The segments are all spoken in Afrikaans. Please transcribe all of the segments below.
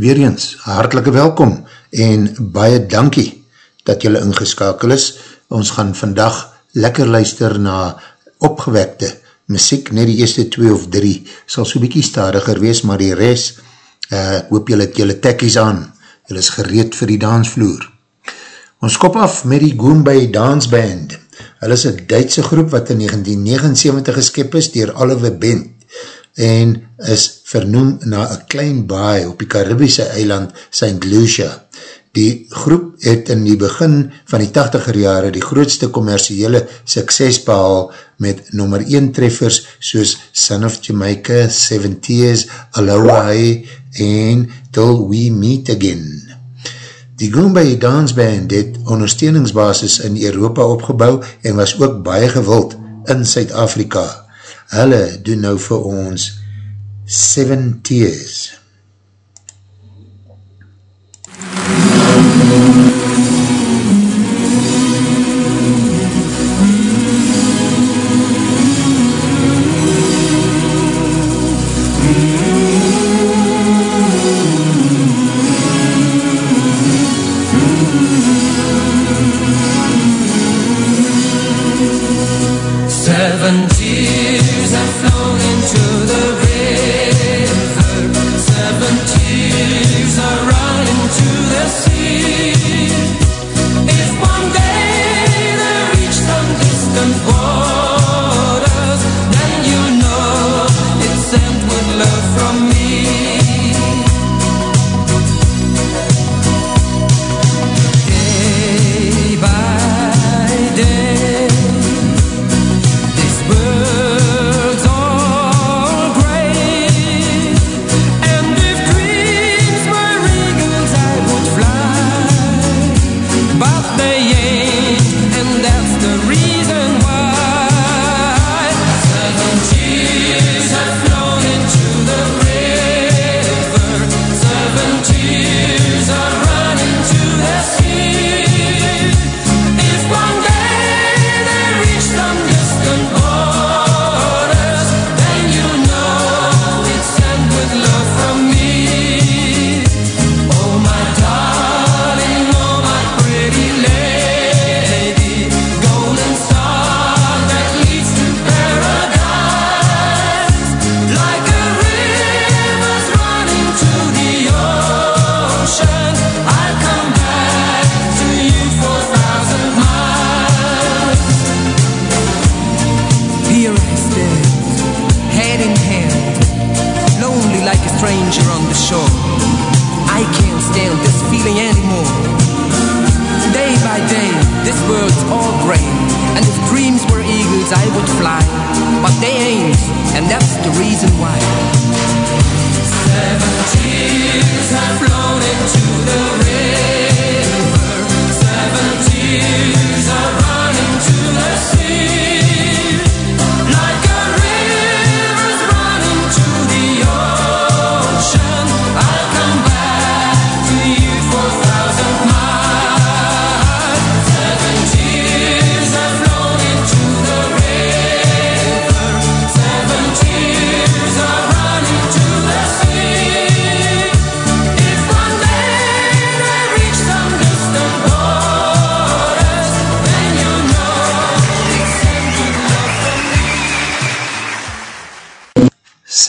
Weer eens, hartelike welkom en baie dankie dat jylle ingeskakel is. Ons gaan vandag lekker luister na opgewekte muziek, net die eerste twee of drie sal so bykie stadiger wees, maar die res, uh, ek hoop jylle het jylle tekkies aan, jylle is gereed vir die dansvloer. Ons kop af met die Goombay Dance Band. Hulle is een Duitse groep wat in 1979 geskip is dier Oliver Bent en is vernoem na een klein baai op die Caribische eiland St. Lucia. Die groep het in die begin van die 80er jare die grootste commerciële sukses behaal met nummer 1 treffers soos Son of Jamaica, Seven Tears, Aloha en Till We Meet Again. Die Goombay Dance Band het ondersteuningsbasis in Europa opgebouw en was ook baie gewild in Suid-Afrika. Hulle doen nou vir ons Seven Tears. Seven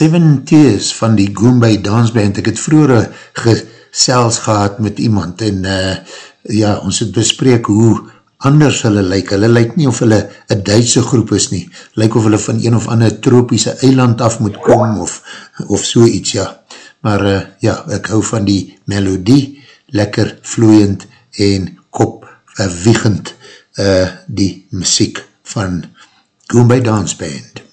Seven Tears van die Goombay Dance Band. Ek het vroeger gesels gehad met iemand en uh, ja, ons het bespreek hoe anders hulle lyk. Hulle lyk nie of hulle een Duitse groep is nie. Lyk of hulle van een of ander tropiese eiland af moet kom of, of so iets, ja. Maar uh, ja, ek hou van die melodie, lekker vloeiend en kop uh, wiegend uh, die muziek van Goombay Dance Band.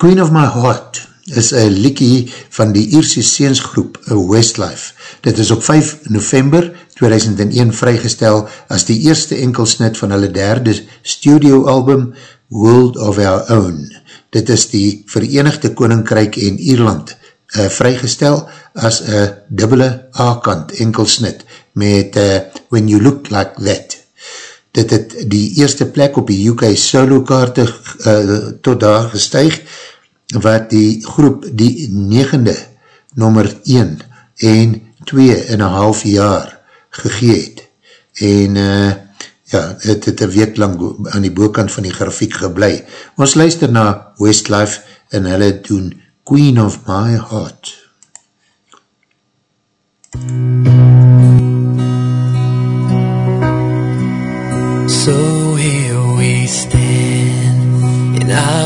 Queen of My Heart is een liekie van die Ierse seensgroep Westlife. Dit is op 5 november 2001 vrygestel as die eerste enkelsnit van hulle derde studioalbum World of Our Own. Dit is die Verenigde Koninkryk en Ierland uh, vrygestel as een dubbele A-kant enkelsnit met uh, When You Look Like That. Dit het die eerste plek op die UK solo kaarte uh, tot daar gestuig wat die groep die negende nummer 1 en 2 in een half jaar gegeet. En uh, ja, het het een week lang aan die boekant van die grafiek geblei. Ons luister na Westlife en hulle doen Queen of My Heart. So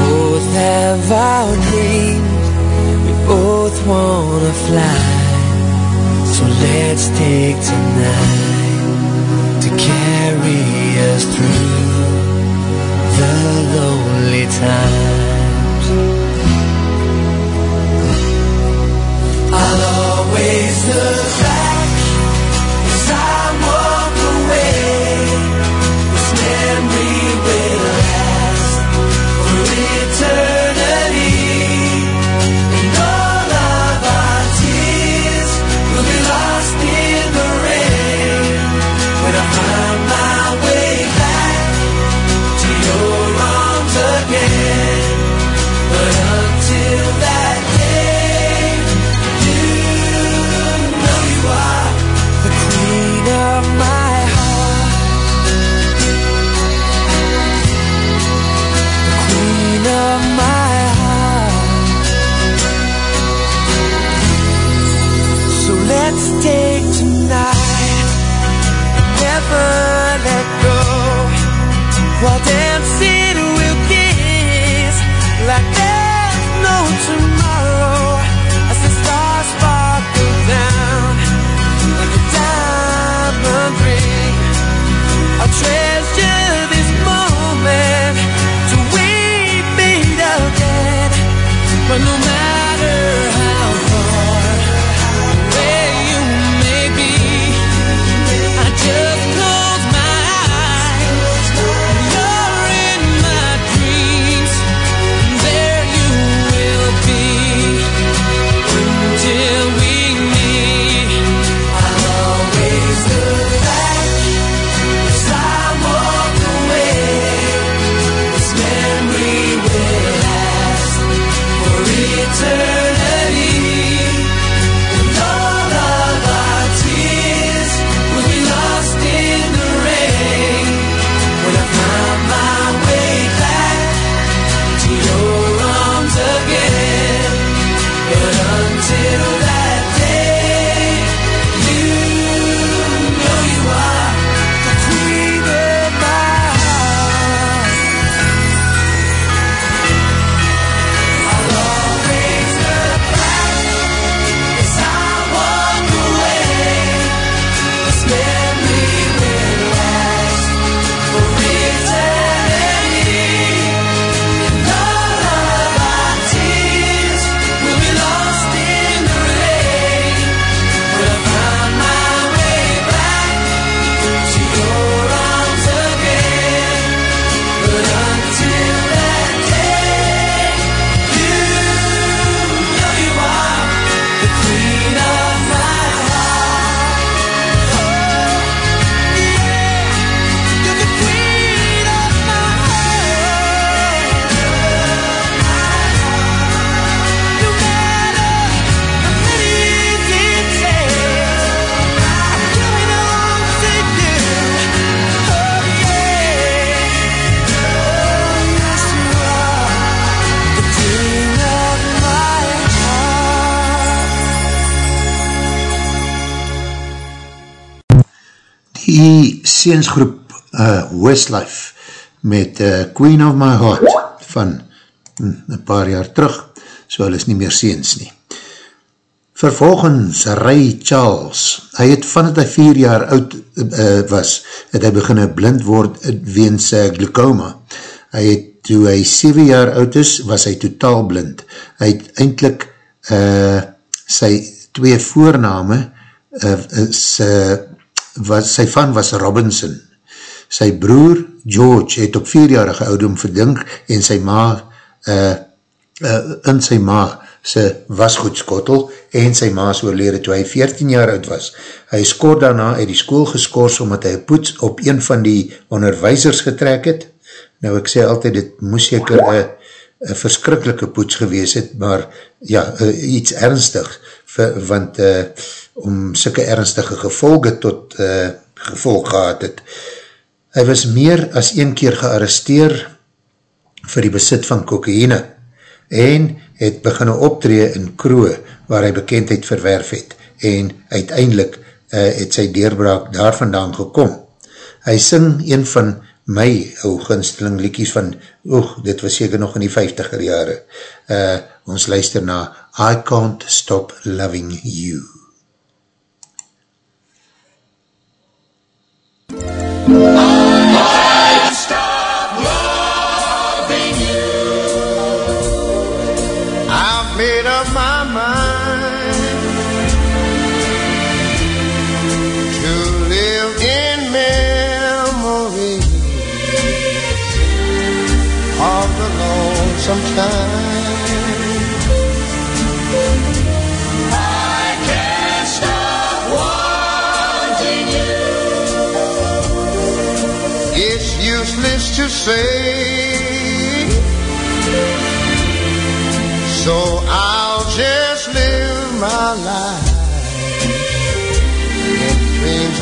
both have our dreams. We both wanna fly. So let's take tonight to carry seensgroep uh, Westlife met uh, Queen of My Heart van hm, een paar jaar terug, so hulle is nie meer seens nie. Vervolgens Ray Charles, hy het van het hy vier jaar oud uh, was, het hy beginne blind word weens uh, glaucoma. Hy het, toe hy 7 jaar oud is, was hy totaal blind. Hy het eindelijk uh, sy twee voorname uh, uh, was, sy van was Robinson. Sy broer George het op vierjarige oudum verdink en sy ma uh, uh, in sy ma sy wasgoedskottel en sy maas oorlede toe hy 14 jaar oud was. Hy is kort daarna uit die school geskoors omdat hy poets op een van die onderwijzers getrek het. Nou ek sê altyd, dit moes seker een verskrikkelike poets gewees het, maar ja, iets ernstig, want uh, om syke ernstige gevolge tot uh, gevolg gehad het. Hy was meer as een keer gearresteer vir die besit van kokaine en het beginne optree in Kroe, waar hy bekendheid verwerf het, en uiteindelik uh, het sy deurbraak daar vandaan gekom. Hy sing een van my ou gunsteling liekies van, oeg, dit was seker nog in die 50er jare. Uh, ons luister na I Can't Stop Loving You.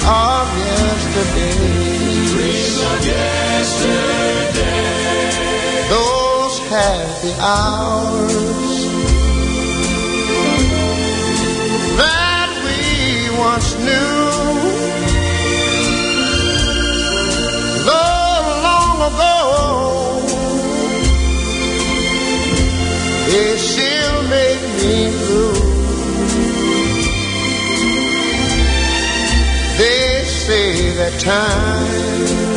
Of yesterday. Dreams of yesterday. Those happy hours that we once knew. Though long ago. It still make me blue. Say that time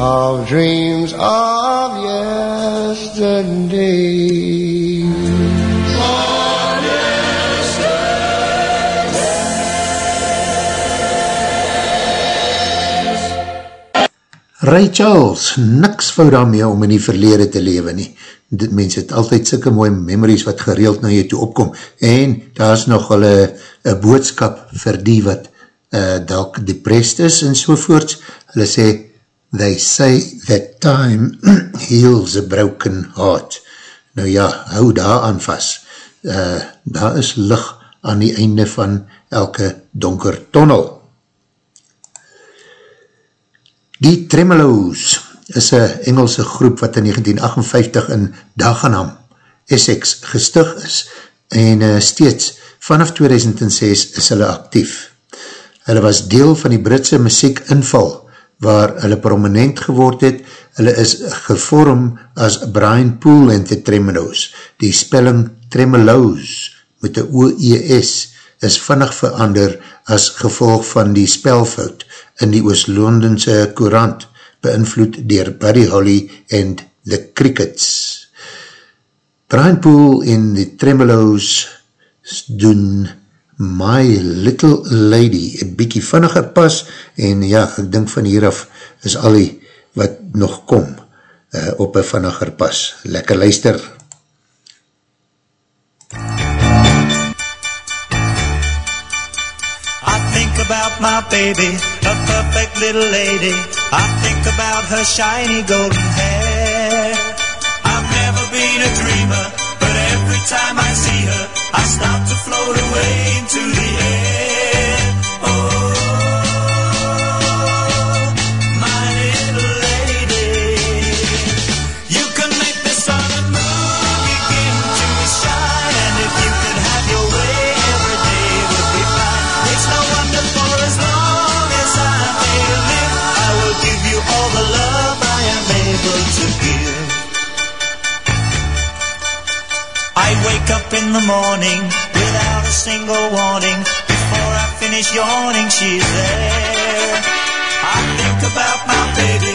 of dreams of yesterday. Ray Charles, niks fout daarmee om in die verlede te lewe nie. Dit mens het altyd sikke mooie memories wat gereeld na jou toe opkom. En daar is nog al een boodskap vir die wat uh, dalk depressed is en sovoorts. Hulle sê, they say that time heals a broken heart. Nou ja, hou daar aan vast. Uh, daar is licht aan die einde van elke donker tonnel. Die Tremeloos is een Engelse groep wat in 1958 in Dagenham, Essex, gestig is en uh, steeds vanaf 2006 is hulle actief. Hulle was deel van die Britse muziek inval waar hulle prominent geword het. Hulle is gevorm as Brian Poole en the Tremeloos. Die spelling Tremeloos met die OES is vinnig verander as gevolg van die spelfout in die Oost-Londense Courant, beïnvloed dier Buddy Holly en The Crickets. Brian Poole en die Tremeloos doen My Little Lady, een bykie vinniger pas, en ja, ek dink van hieraf is al die wat nog kom uh, op een vinniger pas. Lekker luister! I think about my baby, a perfect little lady. I think about her shiny golden hair. I've never been a dreamer, but every time I see her, I start to float away into the air. Wake up in the morning without a single warning. Before I finish yawning, she's there. I think about my baby,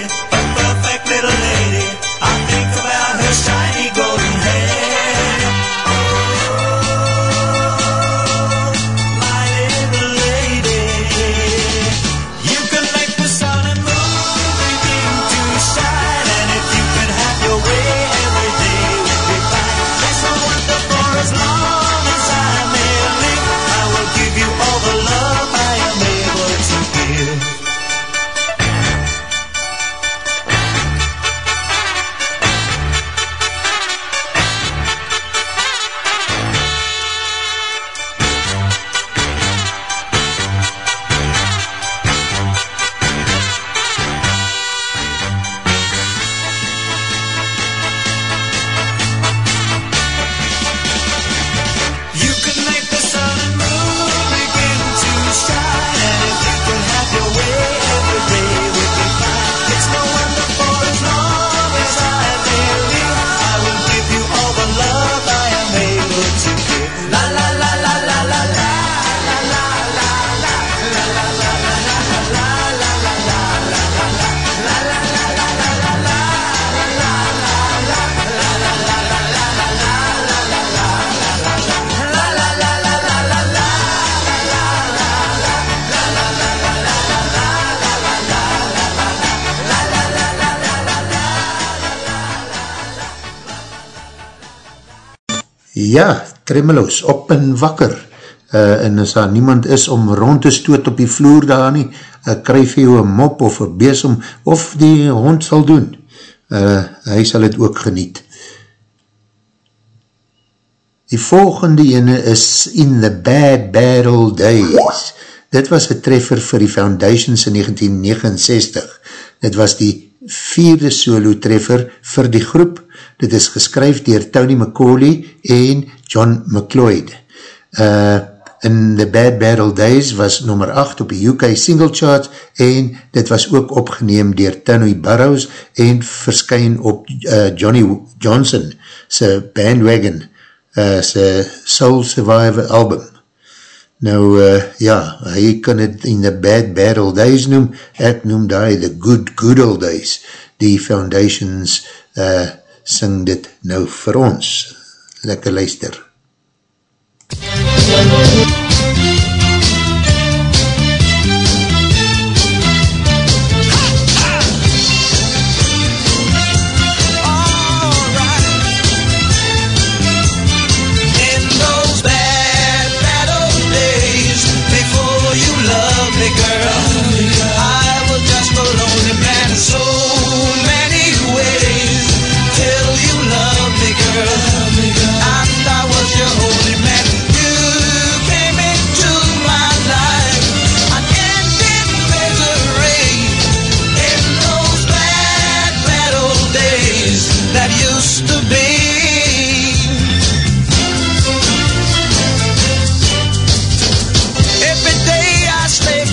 Tremeloos, op en wakker. Uh, en as daar niemand is om rond te stoot op die vloer daar nie, uh, kryf jy een mop of een besem, of die hond sal doen. Uh, hy sal het ook geniet. Die volgende ene is In the Bad Old Days. Dit was een treffer vir die Foundations in 1969. Dit was die vierde solo treffer vir die groep. Dit is geskryf dier Tony McCauley en John McLeod. Uh, in The Bad Battle Days was nummer 8 op die UK single charts en dit was ook opgeneem dier Tanui Burrows en verskyn op uh, Johnny Johnson sy bandwagon uh, sy Soul Survivor album. Nou, uh, ja, hy kan het in The Bad Battle Days noem, ek noem die The Good Good Old Days. Die Foundations uh, sing dit nou vir ons. Lekker luister. In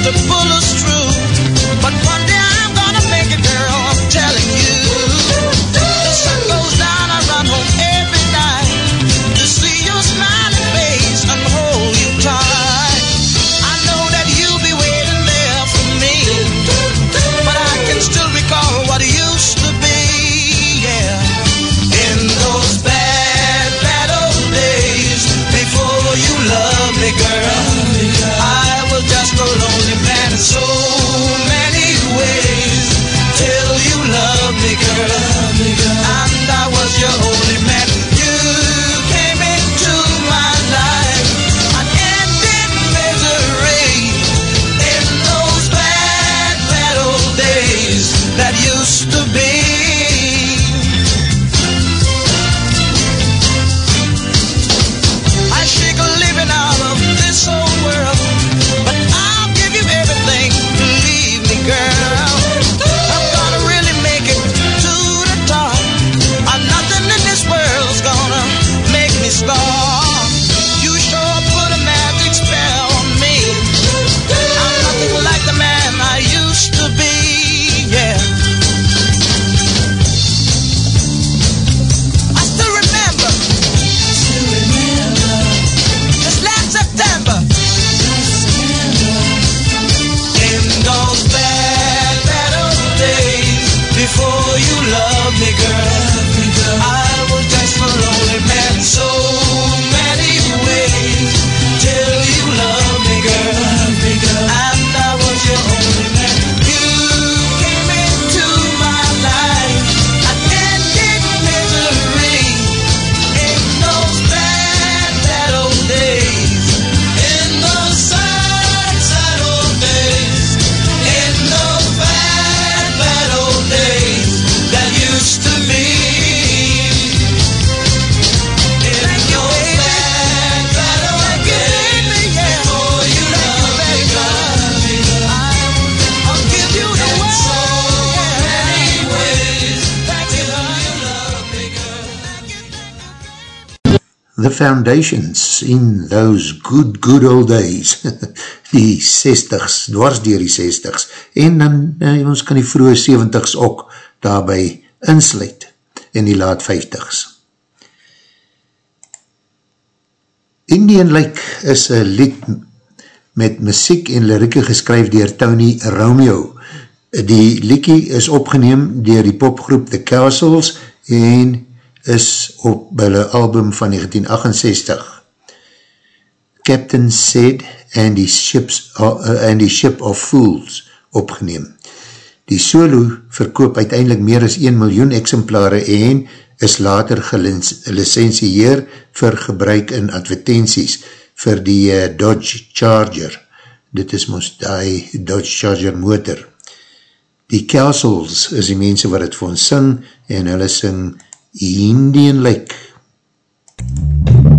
to pull us through. Foundations in those good, good old days. die 60s, dwars dier die 60s. En dan, uh, ons kan die vroege 70s ook daarby insluit in die laat 50s. Indian Lake is een lied met muziek en lirieke geskryf dier Tony Romeo. Die liedje is opgeneem dier die popgroep The Castles en is op hulle album van 1968. Captain Said and the, ships, uh, and the Ship of Fools opgeneem. Die solo verkoop uiteindelik meer as 1 miljoen exemplare en is later gelicensieer vir gebruik in advertenties vir die uh, Dodge Charger. Dit is ons die Dodge Charger motor. Die Castles is die mense wat het vir ons sing en hulle sing Indian Lake. You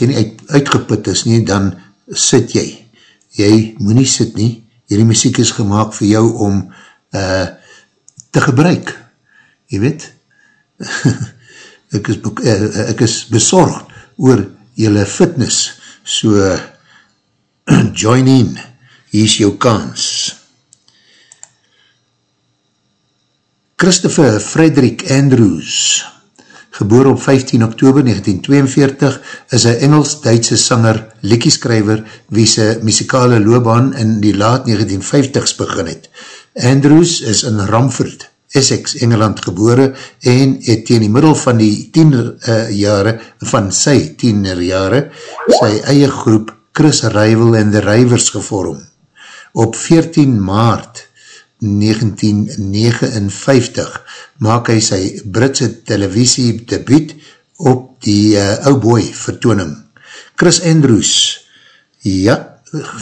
jy nie uit, uitgeput is nie, dan sit jy. Jy moet nie sit nie. Hierdie muziek is gemaakt vir jou om uh, te gebruik. Jy weet? ek, is, uh, ek is bezorgd oor jylle fitness. So, join in. Hier is jou kans. Christopher Frederick Andrews, geboor op 15 oktober 1942, is een Engels-Duitse sanger, lekkieskrijver, wie sy muzikale loopbaan in die laat 1950s begin het. Andrews is in Ramford, Essex, Engeland gebore en het teen die middel van die tiener uh, jare, van sy tienerjare, sy eie groep Chris Rival en the Rivers gevorm. Op 14 maart 1959 maak hy sy Britse televisie debuut op die uh, Ouboy vertooning. Chris Andrews, ja,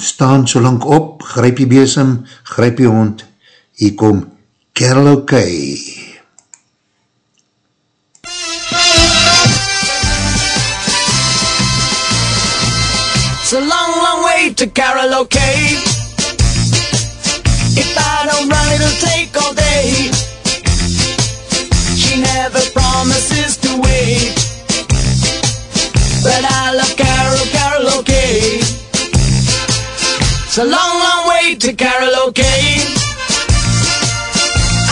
staan so lang op, grijp die besem, grijp die hond, hier kom Carol O'Kay. It's a long, long way to karaoke. If way to karaoke.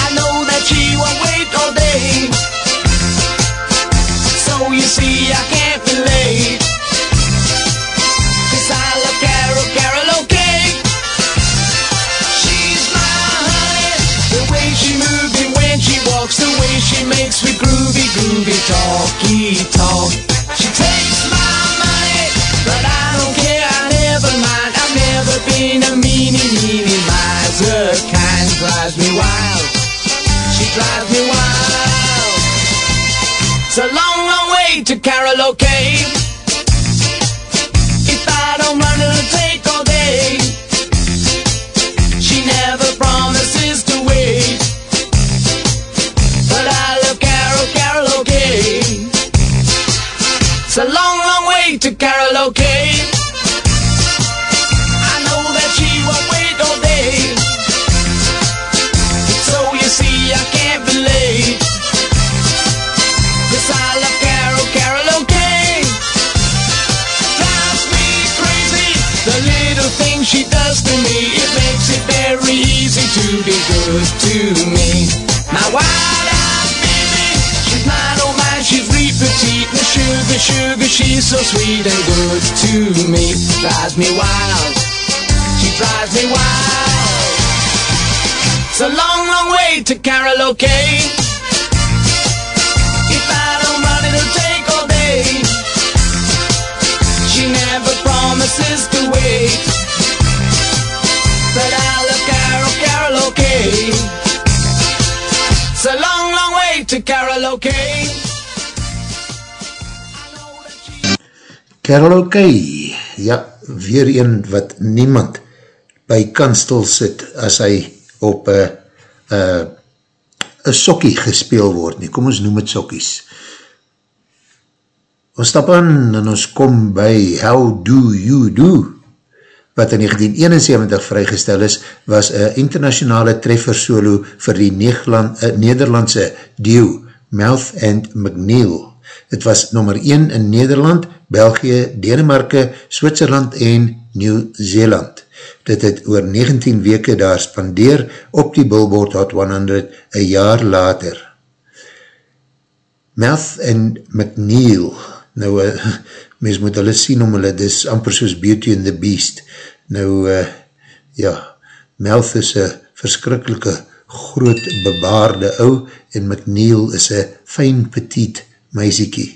I know that she won't wait all day. So you see, I can't be late. Cause I love Carol, okay. She's my honey. The way she moves she walks, the way she makes me groovy, groovy, talky, talk. Drives me wild. She drives me wild. It's a long, long way to karaoke. If I don't run, it'll take all day. She never promises to wait. But I love Carol, okay. It's a long, long way to karaoke. Good to me. My wild-eyed baby, she's my old oh man, she's real petite. And sugar, sugar, she's so sweet and good to me. Drives me wild, she drives me wild. It's a long, long way to karaoke. If I don't run, it'll take all day. She never promises to wait. But I way to karaoke. Karaoke, ja, weer een wat niemand by kan stil sit as hy op een uh, een sokkie gespeel word nie. Kom ons noem het sokkies. Ons stap aan en ons kom by How Do You Do? Wat in 1971 vrygestel is, was een internationale treffer solo vir die Nederland, uh, Nederlandse duo Mouth and McNeil. Het was nummer 1 in Nederland, België, Denemarke, Switserland en Nieuw-Zeeland. Dit het oor 19 weke daar spandeer op die Billboard Hot 100 een jaar later. Mouth and McNeil, nou, uh, mens moet hulle sien om hulle, dis amper soos Beauty and the Beast. Nou, uh, ja, Mouth is een verskrikkelike groot bebaarde ou en McNeil is een fijn petit meisiekie.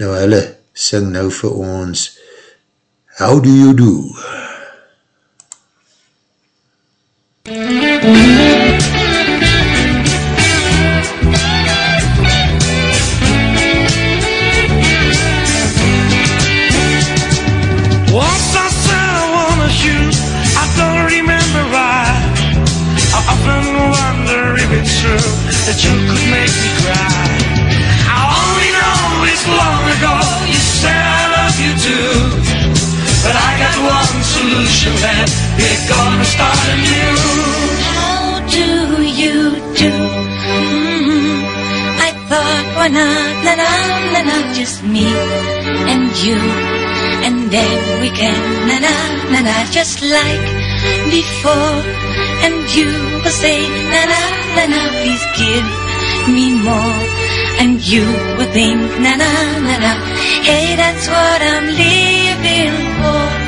Nou, hulle sing nou vir ons How do you do? Once solution left, we're gonna start anew. How do you do? Mhm. I thought, why not, na na na na, just me and you, and then we can na na na na, just like before. And you will say, na na na na, please give me more. And you will think, na na na na, hey, that's what I'm living for.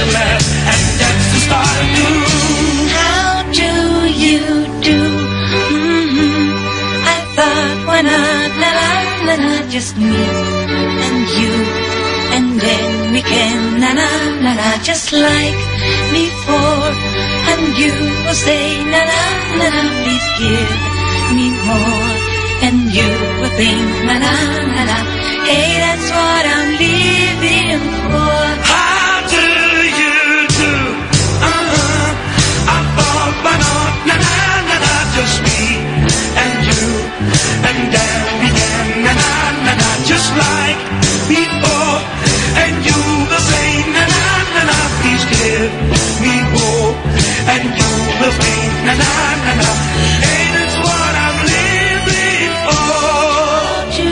Left And that's to start anew How do you do? hmm I thought, why not, na na na na, just me and you, and then we can na na na na, just like before. And you will say, na na na na, please give me more. And you will think, na na na na, hey, that's what I'm living for. Just me and you And then we can na na na na Just like before. And you will say na na na na Please give me more. And you will think na na na na Hey, that's what I'm living for. Do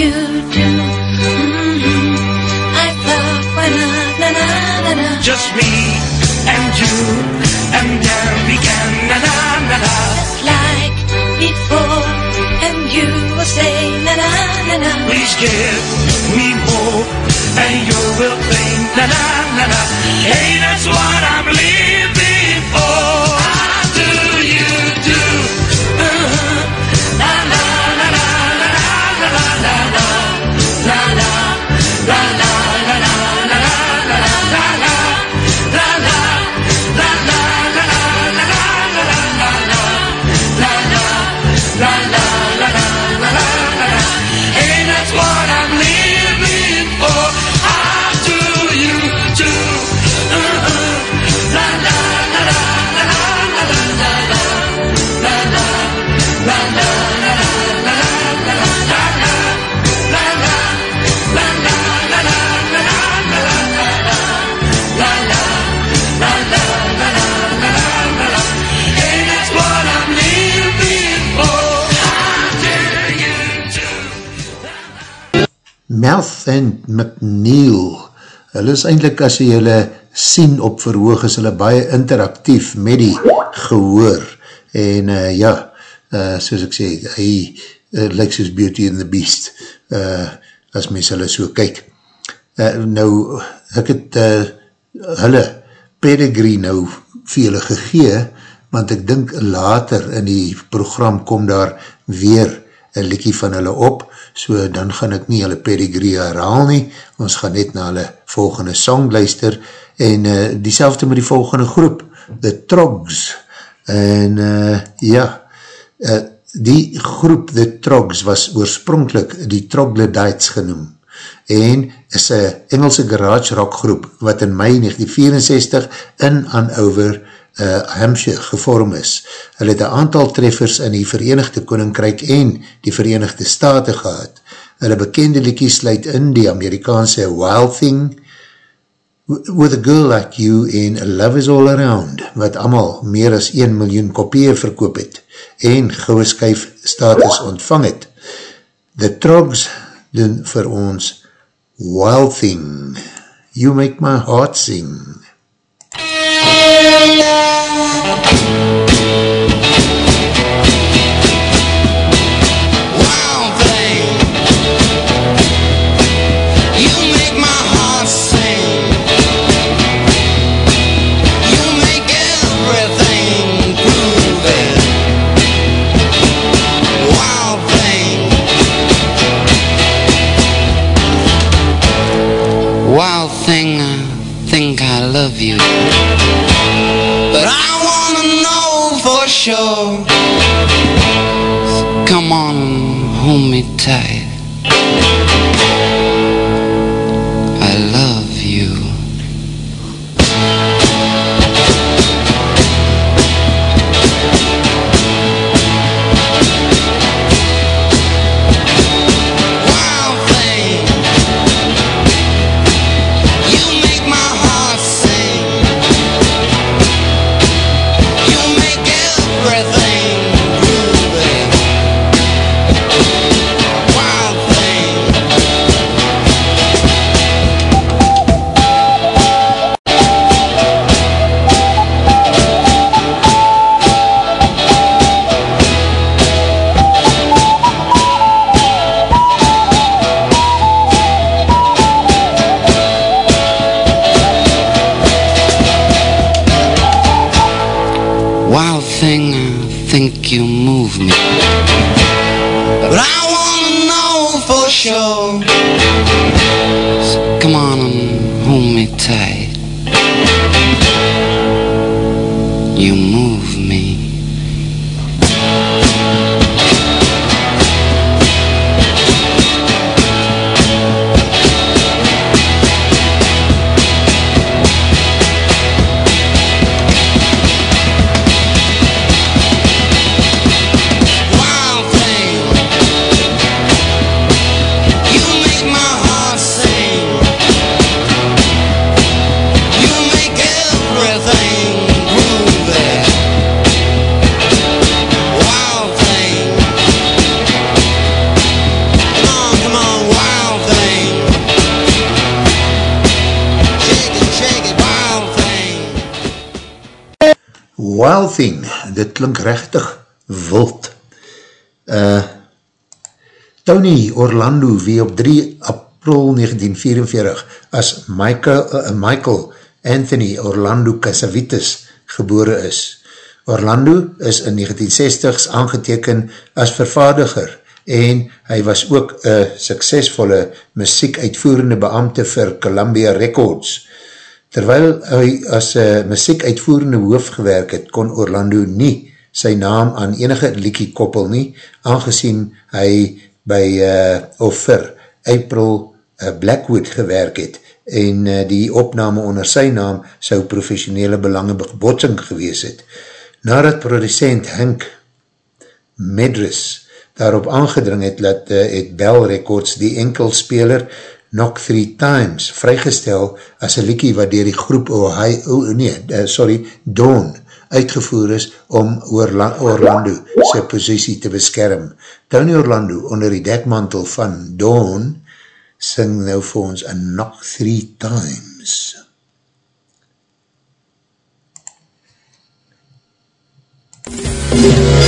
you do? hmm I thought, why not, na na na na. Just me and you Please give me more, and you will think, na na na na. Hey, that's what I'm living and McNeil, hulle is eindelijk as jy hulle sien op verhoog is hulle baie interactief met die gehoor. En uh, ja, uh, soos ek sê, hy uh, lyk soos Beauty and the Beast uh, as mens hulle so kyk. Uh, nou, ek het uh, hulle pedigree nou vir julle gegee, want ek dink later in die program kom daar weer een liekie van hulle op, so dan gaan ek nie hulle pedigree herhaal nie, ons gaan net na hulle volgende song luister, en uh, die met die volgende groep, The Trogs, en uh, ja, uh, die groep The Trogs was oorspronkelijk die Troglodytes genoem, en is een Engelse garage rock groep, wat in mei 1964 in Hanover, uh, Hampshire gevorm is. Hulle het een aantal treffers in die Verenigde Koninkrijk en die Verenigde Staten gehad. Hulle bekende liekie sluit in die Amerikaanse Wild Thing, With a Girl Like You en Love Is All Around, wat allemaal meer as 1 miljoen kopieën verkoop het en gouwe skyf status ontvang het. The Trogs doen vir ons Wild Thing, You Make My Heart Sing. Thank you. come on, hold me tight. Think you move me. But I wanna know for sure. So come on and hold me tight. Wild Thing, dit klink rechtig wild. Uh, Tony Orlando, wie op 3 april 1944 as Michael, uh, Michael Anthony Orlando Casavitas gebore is. Orlando is in 1960s aangeteken as vervaardiger en hy was ook een suksesvolle muziekuitvoerende beambte vir Columbia Records. Terwyl hy as uh, muziekuitvoerende hoof gewerk het, kon Orlando nie sy naam aan enige liekie koppel nie, aangezien hy by uh, of vir April uh, Blackwood gewerk het en uh, die opname onder sy naam sy professionele belange botsing gewees het. Nadat producent Henk Medris daarop aangedring het, dat uh, het Bell Records die enkelspeler Knock Three Times vrygestel as een liekie wat dier die groep Ohio, oh, nee, uh, sorry, Dawn uitgevoer is om Orla Orlando sy posiesie te beskerm. Tony Orlando onder die dekmantel van Dawn sing nou vir ons a knock three times. Hey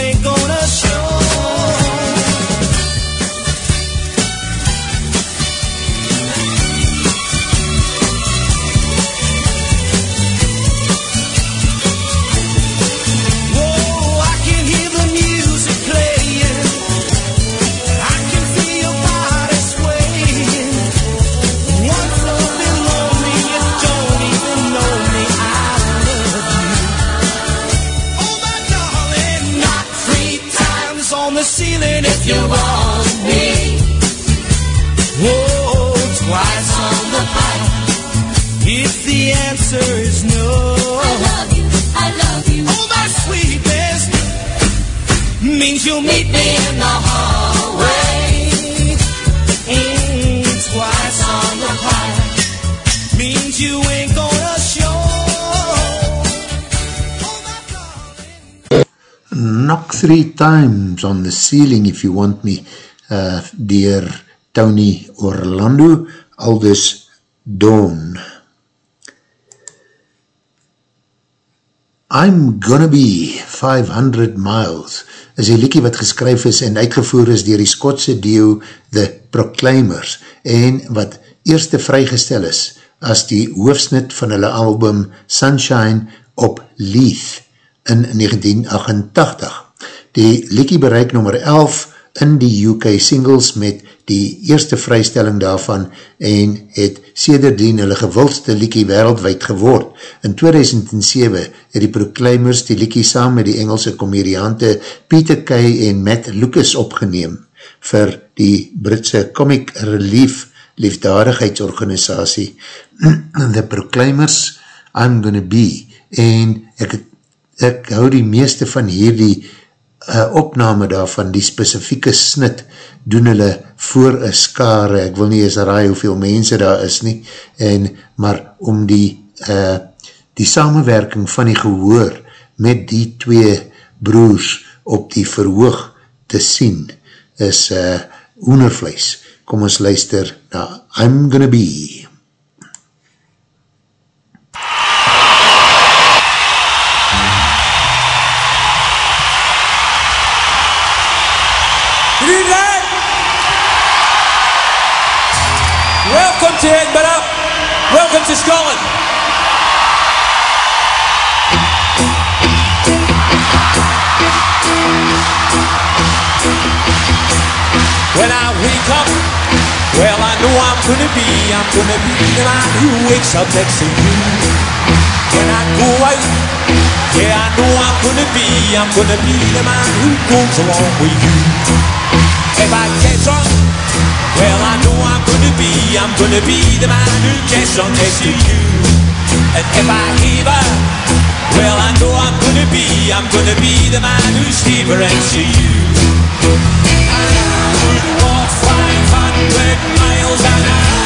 on the ceiling if you want me. Whoa, twice on the pipe if the answer is no. I love you, I love you. Oh my sweetness means you'll meet me in the hallway. Knock three times on the ceiling if you want me, uh, dier Tony Orlando, Aldous Dawn. I'm Gonna Be 500 Miles is die liekie wat geskryf is en uitgevoer is dier die Skotse duo The Proclaimers en wat eerste vrygestel is as die hoofsnit van hulle album Sunshine op Leith in 1988. Die liekie bereik nummer 11 in die UK singles met die eerste vrystelling daarvan en het sederdien hulle gewildste liekie wereldwijd geword. In 2007 het die Proclaimers die liekie saam met die Engelse komediante Peter Kay en Matt Lucas opgeneem vir die Britse Comic Relief liefdadigheidsorganisatie The Proclaimers I'm Gonna Be en ek, ek hou die meeste van hierdie uh, opname daarvan, die specifieke snit, doen hulle voor een skare, ek wil nie eens raai hoeveel mense daar is nie, en, maar om die, uh, die samenwerking van die gehoor met die twee broers op die verhoog te sien, is uh, hoenervlees. Kom ons luister na I'm Gonna Be. I'm gonna be the man who wakes up next to you. When I go out, Yeah, I know I'm gonna be, I'm gonna be the man who goes along with you. If I get drunk, well, I know I'm gonna be, I'm gonna be the man who gets drunk next to you. And if I heaver, well, I know I'm gonna be, I'm gonna be the man who's heaver next to you. And I would walk 500 miles and I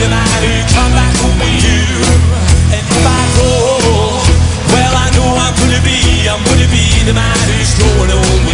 the man who's working hard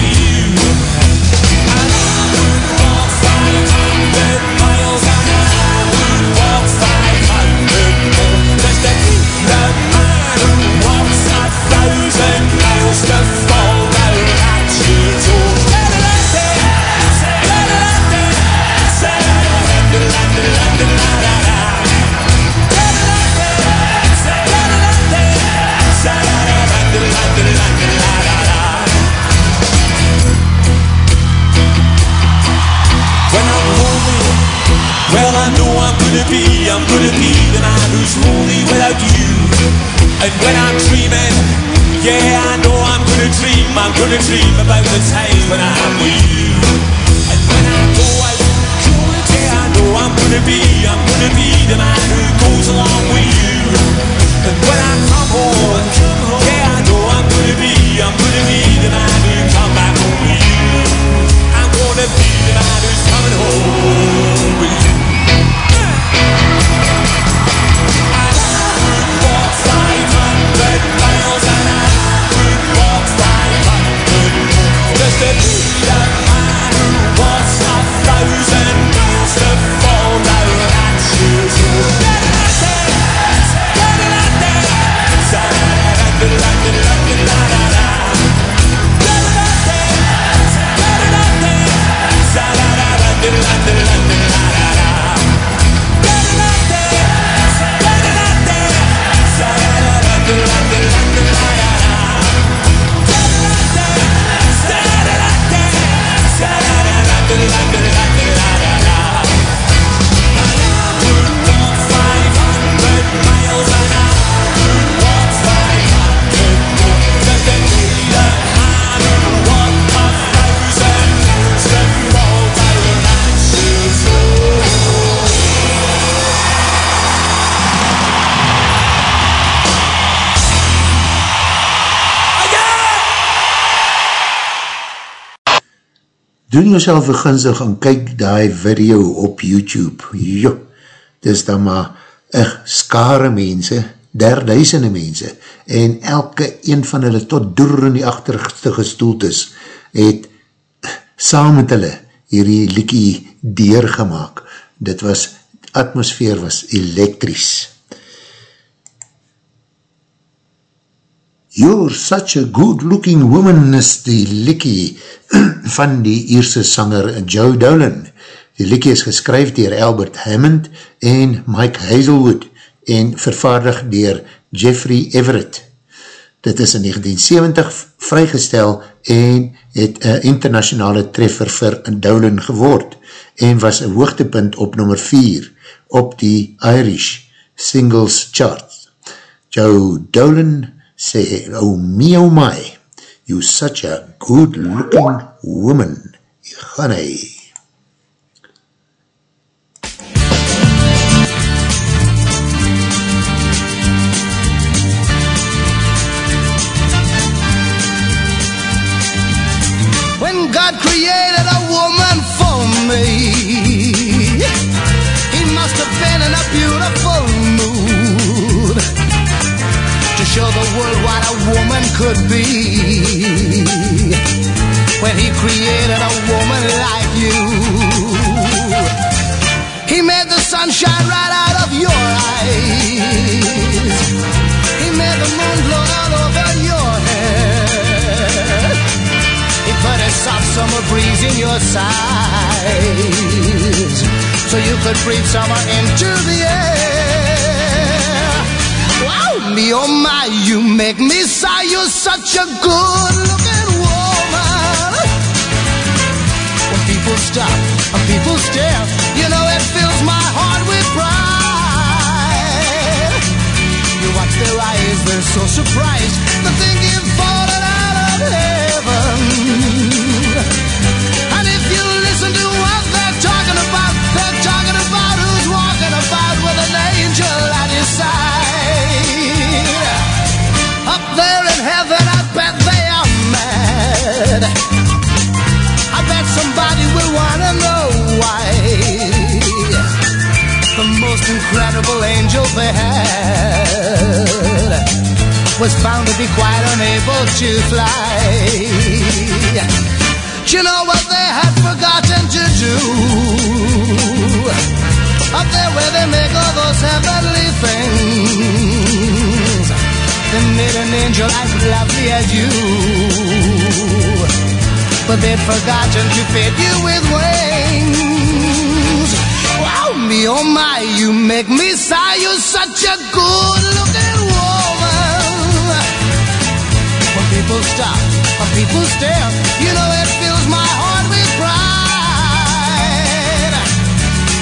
Jouself een gunstig en kyk die video op YouTube. Jo, dis dan maar echt skare mense, derduisende mense, en elke een van hulle tot door in die achterste gestoeld is, het saam met hulle hierdie liekie deurgemaak. Dit was, atmosfeer was elektries. You're such a good looking woman is die liekie van die Ierse sanger Joe Dolan. Die liekie is geskryf dier Albert Hammond en Mike Hazelwood en vervaardig dier Jeffrey Everett. Dit is in 1970 vrygestel en het een internationale treffer vir Dolan geword en was een hoogtepunt op nummer 4 op die Irish Singles Chart. Joe Dolan sê, oh me oh my, you such a good looking woman. Hier gaan hy. When God created a woman for me, He must have been in a beautiful mood show the world what a woman could be. When He created a woman like you, He made the sun shine right out of your eyes. He made the moon glow all over your head. He put a soft summer breeze in your sides so you could breathe summer into the air. Me oh my, you make me sigh. You're such a good looking woman. When people stop and people stare, you know it fills my heart with pride. You watch their eyes, they're so surprised. They think you've fallen out of heaven. Incredible angel they had was found to be quite unable to fly. Do you know what they had forgotten to do? Up there where they make all those heavenly things. They made an angel as lovely as you. But they'd forgotten to fit you with wings. Me oh my, you make me sigh. You're such a good looking woman. When people stop, when people stare, you know it fills my heart with pride.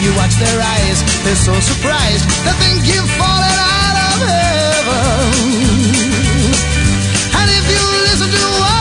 You watch their eyes, they're so surprised. They think you've fallen out of heaven. And if you listen to what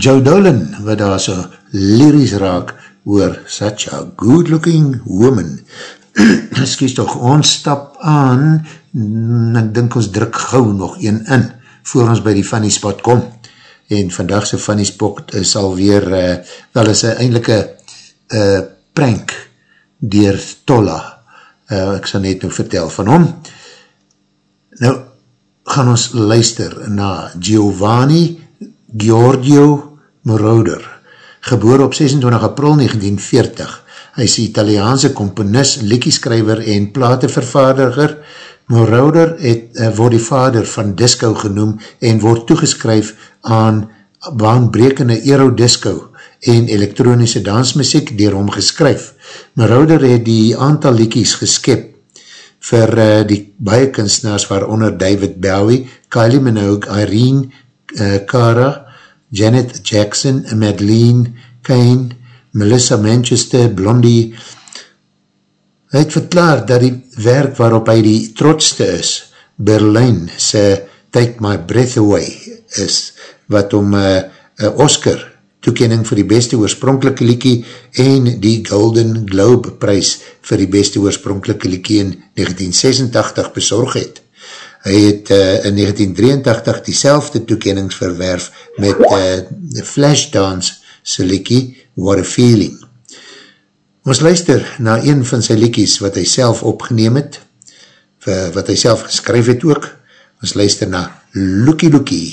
Joe Dolan, wat daar so lyrisch raak oor such a good looking woman. Excuse toch, ons stap aan, en ek dink ons druk gauw nog een in, voor ons by die funny spot kom. En vandagse funny spot is alweer, uh, wel is een eindelike uh, prank dier Tolla. Uh, ek sal net nou vertel van hom. Nou, gaan ons luister na Giovanni Giorgio Moroder, geboor op 26 april 1940. Hy is Italiaanse komponist, liekieskrijver en platevervaardiger. Moroder het, uh, word die vader van disco genoem en word toegeskryf aan baanbrekende aerodisco en elektronische dansmuziek dier hom geskryf. Moroder het die aantal liekies geskip vir uh, die baie kunstenaars waaronder David Bowie, Kylie Minogue, Irene uh, Cara, Janet Jackson, Madeleine Kane, Melissa Manchester, Blondie. Hy het verklaar dat die werk waarop hy die trotste is, Berlin se Take My Breath Away is, wat om een uh, Oscar toekening vir die beste oorspronkelike liekie en die Golden Globe prijs vir die beste oorspronkelike liekie in 1986 bezorg het. Hy het uh, in 1983 die selfde toekennings verwerf met uh, Flashdance sy liekie What a Feeling. Ons luister na een van sy liekies wat hy self opgeneem het, wat hy self geskryf het ook. Ons luister na Lookie Lookie.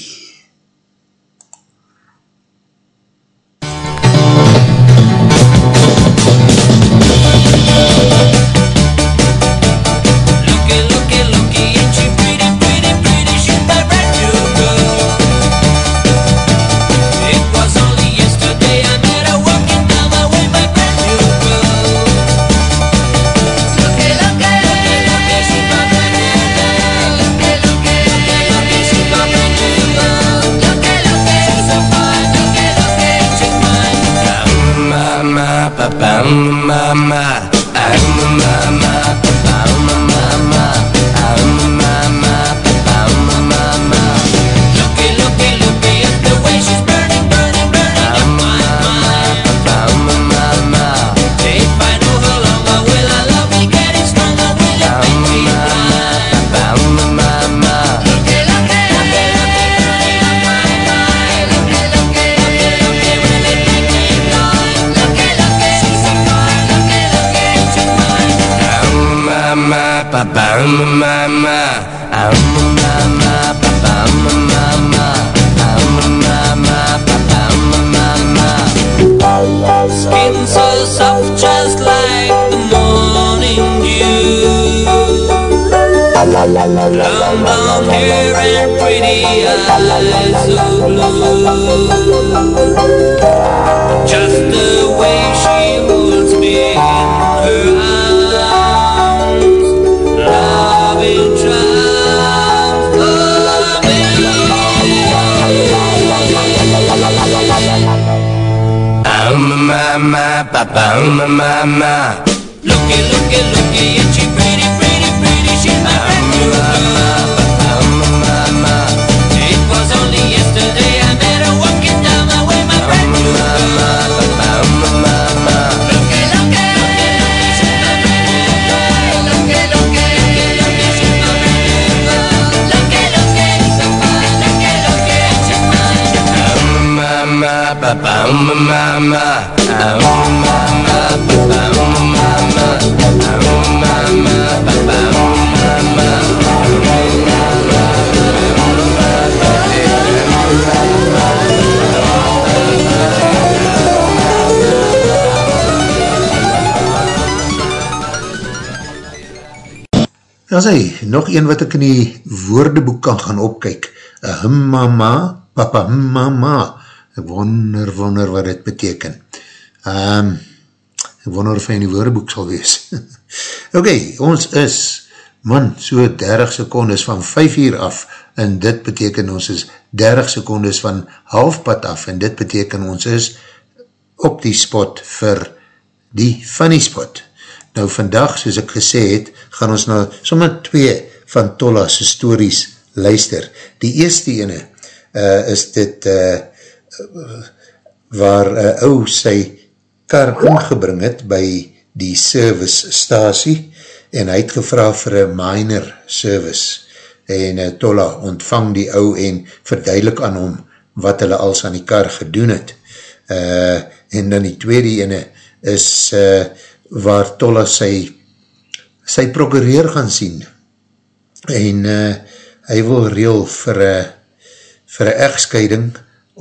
Dan sê, nog een wat ek in die woordeboek kan gaan opkyk, a hum mama, papa hum mama, ek wonder, wonder wat dit beteken. Um, ek wonder of hy in die woordeboek sal wees. ok, ons is, man, so 30 secondes van 5 uur af, en dit beteken ons is 30 secondes van halfpad af, en dit beteken ons is op die spot vir die funny spot. Nou vandag, soos ek gesê het, gaan ons nou sommer twee van Tolla's stories luister. Die eerste ene uh, is dit uh, waar uh, ou sy kar ingebring het by die service stasie en hy het gevra vir een minor service en uh, Tolla ontvang die ou en verduidelik aan hom wat hulle als aan die kar gedoen het. Uh, en dan die tweede ene is uh, waar Tolla sy sy prokureer gaan sien en uh, hy wil reel vir uh, vir een echtscheiding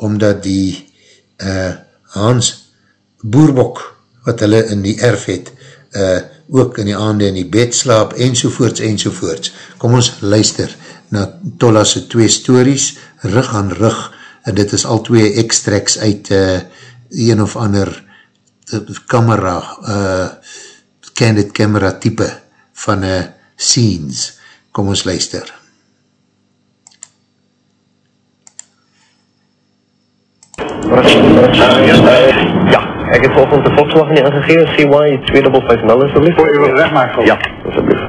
omdat die uh, Hans Boerbok wat hulle in die erf het uh, ook in die aande in die bed slaap enzovoorts enzovoorts. Kom ons luister na Tolla's twee stories rug aan rug en dit is al twee extracts uit uh, een of ander camera, uh, candid camera type van uh, scenes. Kom ons luister. Ja, ek het volgens de Volkswagen nie aangegeven, CY 2550 alsjeblieft. Voor u wil wegmaken? Ja, alsjeblieft.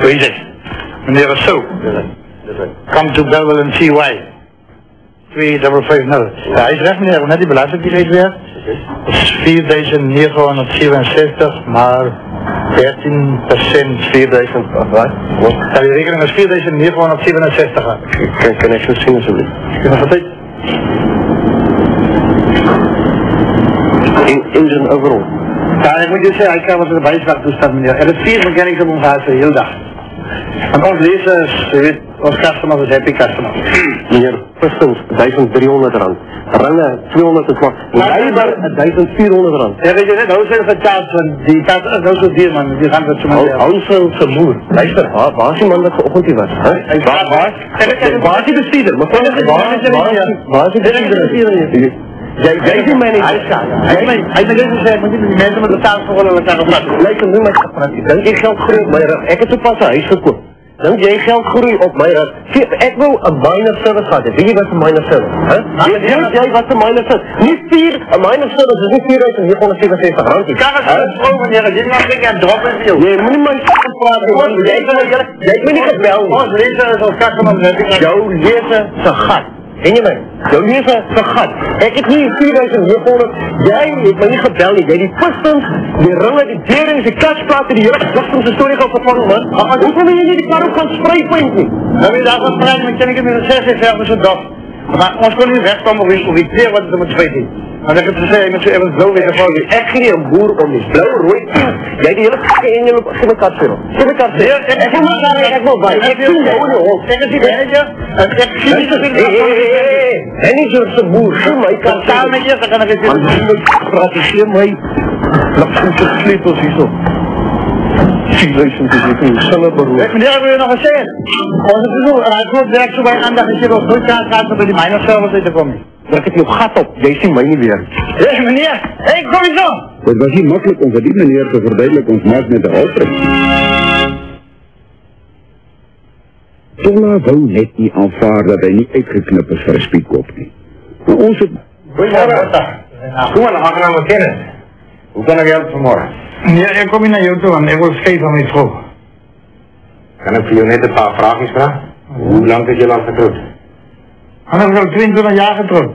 Hoe is het? Meneer Rousseau. Come to Belwell and CY. 2550. Ja, hij is recht meneer, net die belasting die geeft weer. Dat is 4967, maar 13 procent 4000, wat? Ja, die rekening is 4967. Kan, kan ik zo zien alsjeblieft? Kun je nog tijd? In, engine overall. Ja, ik moet je zeggen, ik kan wat in de bijslagtoestand meneer. Er is vier mechanics op ons huis de hele dag. En ons lezers, je weet, ons customers is happy customers. Meneer, pistons 1300 rand. Range 212. Rijbar 1400 rand. Ja, weet je net, nou zijn ze kaart van, die kaart is nou zo duur man, die gaan we zo maar zeggen. Houdsel vermoer. Luister, waar, waar is die man dat geochtend die was? Hè? Waar, waar? Waar is die bestuurder? Waar, waar, waar, waar is die bestuurder? Jij is die manager. Hij is ja. Hij is mijn, hij is mijn lezers zeggen, moet je die mensen met de taal gewoon elkaar op laten. Luister, nu maar gepraat. Dank je geld groei op my rug. Ek het toepas een huis gekoop. Dank jy geld groei op my rug. Sê, Ek wou een minor service gehad. het. Weet jy wat een minor service? Hè? Weet weet jy wat een minor service? Nie vier, een minor service is nie 4967 rand. nie. Kan het Hè? zo gewoon meneer, dit mag ik aan drop in veel. Jy moet nie my s*** praat. nie. Jy het my- jy het my nie gebel nie. Ons lezers is ons customers happy customers. Jou lewe se gat. Ken jy my? Jou lewe se gat. Ek het nie 4900. Jy het my nie gebel nie. Jy het die pistons, die ringe, die beerings, die kasplate, die hele pistons se storie gaan vervang man. Hoekom wil jy nie die kar ook gaan spraypaint nie? Nou wie daar van praat, maar ken ik het met een 6 is ergens een dag. Maar ons kon niet wegkomen op die, op die keer wat het er moet spijt is. Maar ek het gesê, hy moet so even blauw van die Ek gee nie een boer om nie. Blauw, rooi, pink. Jy die hele kakke en jy loop, gee my kat vir hom. Gee my kat vir hom. Ek wil daar, ek wil by. Ek sien jou in die hond. Ek die beheerder, en ek nie so Hé, hé, hé, hé. En nie soos een boer, gee my kat vir Taal hom. met je, dan kan ik het Man, jy moet pratiseer my. Laat die sleutels hierso. 10.000 meneer, wil je nog eens zeggen? Ons het zo, en hij komt direct zo bij aandacht, ik heb ook nooit kaart gehad om bij die minor service uit te komen. Druk het jou gat op, jy sien my nie weer. Hé meneer, hé, kom eens zo. Dit was nie makkelijk om vir die meneer te verduidelik ons maak met een hulpring. Tola wou net nie aanvaar dat hy nie uitgeknip is vir een spietkop nie. Maar ons het Goedemorgen. Kom maar, dan gaan we kennen. Hoe kan ik helpen vanmorgen? Meneer, ik kom hier naar jou toe, want ik wil scheiden van mijn vrouw. Kan ik voor jou net een paar vraagjes vragen? Hoe lang is je al getrouwd? Ik ben al 22 jaar getrouwd.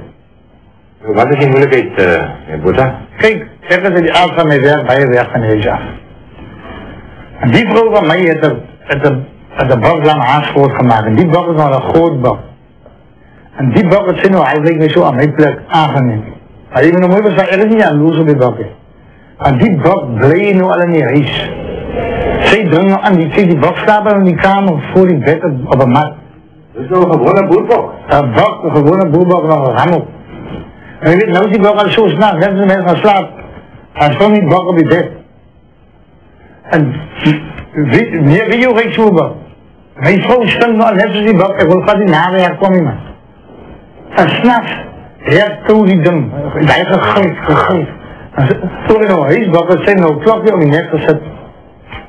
Wat is die moeilijkheid, eh, meneer Boeta? Kijk, zeggen ze die aard van mijn werk, bij je werk van huis af. En die vrouw van mij heeft heeft heeft een bak lang aanspoort gemaakt. En die bak is nog een groot bak. En die bak zijn nou eigenlijk niet zo aan mijn plek aangenomen. Maar even nog mooi was, er is niet aan loes op die bakken. En die bak bleef nu al in die huis. Zij dringen aan die, zij die bak slapen in die kamer voor die bed op, een mat. Dat is nog een gewone boerbok. Een bak, een gewone boerbak nog een rammel. En je weet, nou is die bak al zo s'nachts, net als mensen gaan slapen. Hij stond die bak op die bed. En weet, weet, weet je hoe ik zo? Mijn vrouw stond al net als die bak, ik wil gaat die naweer komen man. En s'nachts, ja, toen die ding, hij gegooid, gegooid. Ze- ik nog het zijn nou klokje om die nek gezet.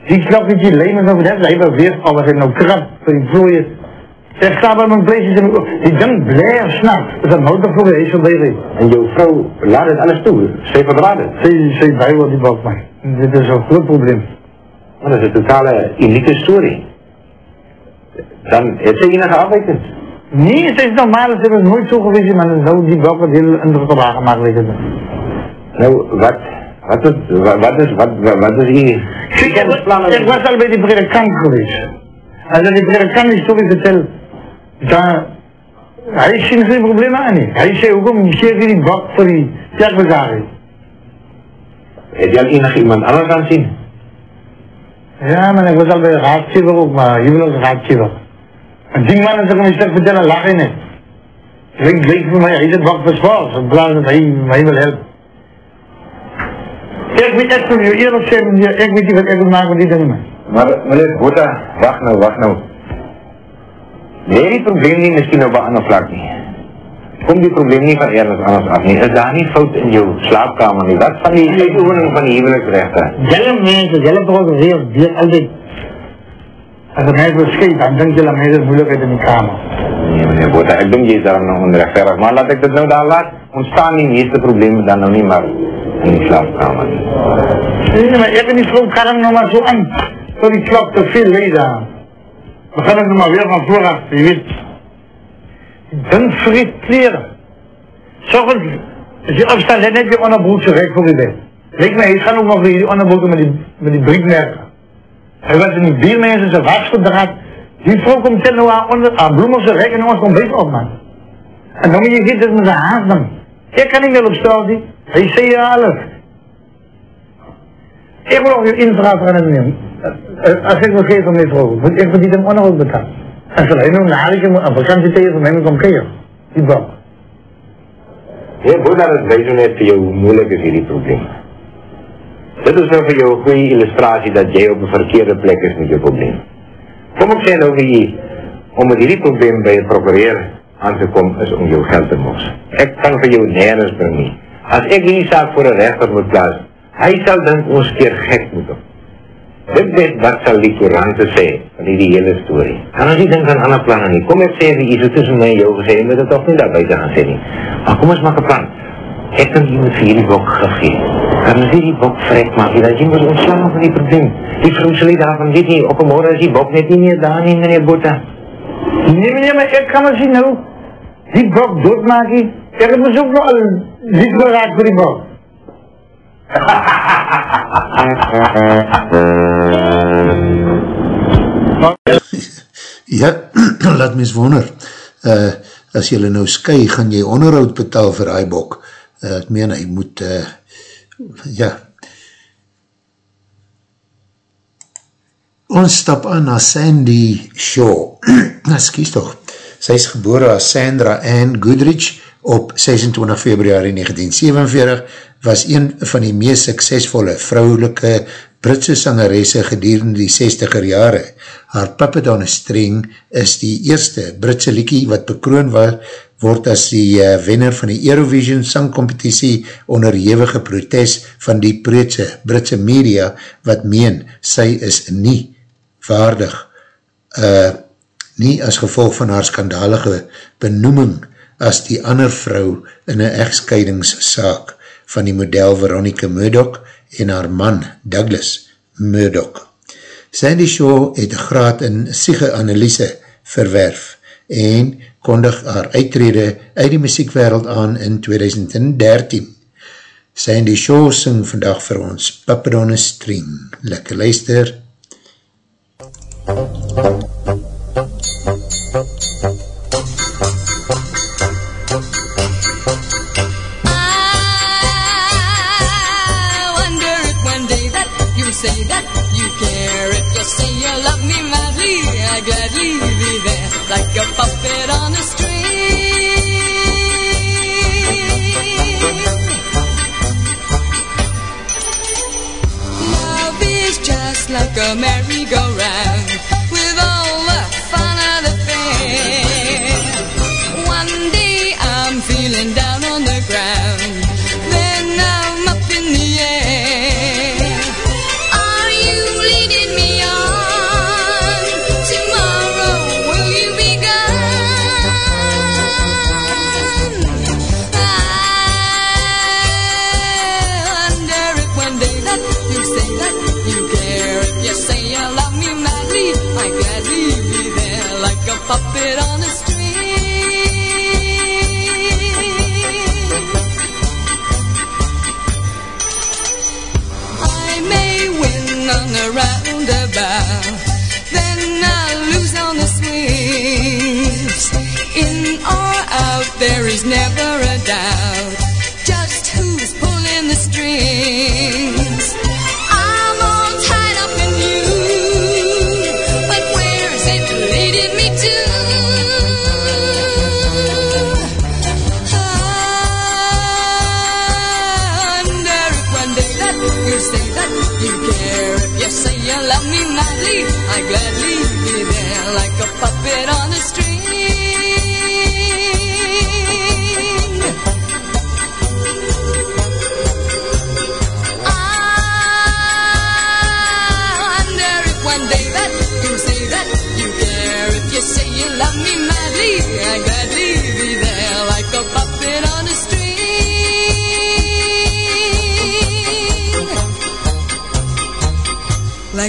Die klokje die lemen over net, was weer, al was nou krap, die vloeien. Ik sta bij mijn en die ding blijft s'nachts. Dat is een motor voor de zo bezig. En jouw vrouw laat het alles toe. Zij verdraait het. Zij, zij bij wat die bak man. Dit is een groot probleem. Dat is een totale unieke story. Dan heeft ze enige afwijking. Nee, het is normaal, het is nooit zo geweest, maar dan zou die bak wat heel indruk op haar gemaakt weten. Nou, wat, wat, is, wat, wat is, wat, wat, wat is hier? Ik, ik was al bij die predikant geweest. En dat die predikant die story vertelt, dan, hij ziet geen probleem aan niet. Hij zei ook om geef je die bak voor die kerkbegaring. Heb je al enig iemand anders aan zien? Ja, maar ik was al bij de raadgever ook, maar hier wil ook raadgever. En die man is er een stuk vertellen, lach je niet. Leek, leek voor mij, hij zit bak voor zwaar, in plaats dat hij mij wil helpen. Ik weet echt van je eerlijk zijn, meneer, ik weet niet wat ik wil maken met die dingen. man. Maar meneer Boeta, wacht nou, wacht nou. Nee, die probleem niet misschien op een ander vlak niet. Kom die probleem niet van ergens anders af niet. Is daar niet fout in jouw slaapkamer niet? Wat van die uitoefening van die huwelijksrechten? Jelle mensen, jelle progresseert, die altijd. Als een meisje wil scheiden, dan denkt jelle mensen moeilijkheid in die kamer. Nee meneer Boeta, ik denk je is daar nog onrechtvaardig. Maar laat ik het nou daar laat, ontstaan die meeste problemen dan nou niet maar in die slaapkamer. Nee, maar ben niet vrouw, ga hem nog maar zo aan. Voor die klok te veel aan. We gaan het nog maar weer van vooraf, je weet. Dan vreet kleren. Zorgens, als je opstaat, zet net je onderbroekje recht voor je bed. Leek mij, ik ga nog weer die onderbroeken met die, met die briekmerken. Hij was die biermensen, zijn was gedraaid. Die vrouw komt ten nou aan, onder, aan bloemen zijn rek en ons komt beet op, man. En dan moet je zitten met zijn haast dan. Ik kan niet meer op straat, die. Ja alles. Ik wil ook je invraag van nemen. Eh, Als ik wil geven van mijn vrouw, moet ik verdien hem onderhoud betalen. En zolang nu na ik een vakantie tegen mij kom keer. Die bak. Heer dat weet zo net voor jou moeilijk is hierdie probleem. Dit is nou voor jou een goede illustratie dat jij op een verkeerde plek is met je probleem. Kom ik zeggen over je, om met hierdie probleem bij je procureur aan te komen is om jou geld te mossen. Ik kan voor jou nergens brengen. Als ik die zaak voor een rechter moet plaatsen, hij zal dan ons keer gek moeten. Dit weet wat zal die couranten zeggen van die hele story. En als ik denk aan andere plannen niet, kom ik zeggen iets zo tussen mij en jou gezegd, met het toch niet daarbij te gaan zeggen. Maar kom eens maak een plan. Ik kan iemand voor jullie bok gegeven. Kan ze die bok vrek maken, dat je moet ontslaan van die probleem. Die vrouw zal je daarvan dit niet, op een morgen is die bok net niet meer daar, niet meneer Boeta. Nee meneer, maar ik kan maar zien nou. Die bak doodmaak ik. Ik heb dus ook nog al ziek geraakt voor die bak. Ja, laat mens wonder, uh, as jylle nou skui, gaan jy onderhoud betaal vir die bok, uh, ek meen, hy moet, uh, ja, Ons stap aan na Sandy Shaw. Excuse toch. Sy is gebore as Sandra Ann Goodrich op 26 februari 1947, was een van die meest suksesvolle vrouwelike Britse sangeresse gedurende die 60er jare. Haar Puppet on a String is die eerste Britse liekie wat bekroon was, word as die uh, wenner van die Eurovision sangcompetitie onderhewige protest van die Britse, Britse media wat meen sy is nie waardig uh, nie as gevolg van haar skandalige benoeming as die ander vrou in een echtscheidingssaak van die model Veronica Murdoch en haar man Douglas Murdoch. Sandy Shaw het een graad in psychoanalyse verwerf en kondig haar uittrede uit die muziekwereld aan in 2013. Sandy Shaw sing vandag vir ons Puppet on a String. Lekker luister. I like a merry-go-round then I'll lose on the swings. In or out, there is never a doubt.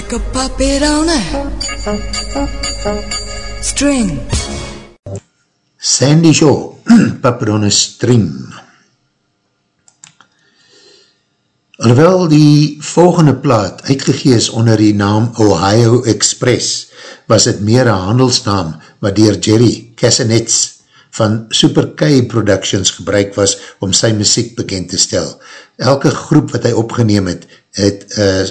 Like a puppet on a string. Sandy Shaw, Puppet on a String. Alhoewel die volgende plaat uitgegees onder die naam Ohio Express, was het meer een handelsnaam wat dier Jerry Cassanets van Super K Productions gebruik was om sy muziek bekend te stel. Elke groep wat hy opgeneem het, het uh,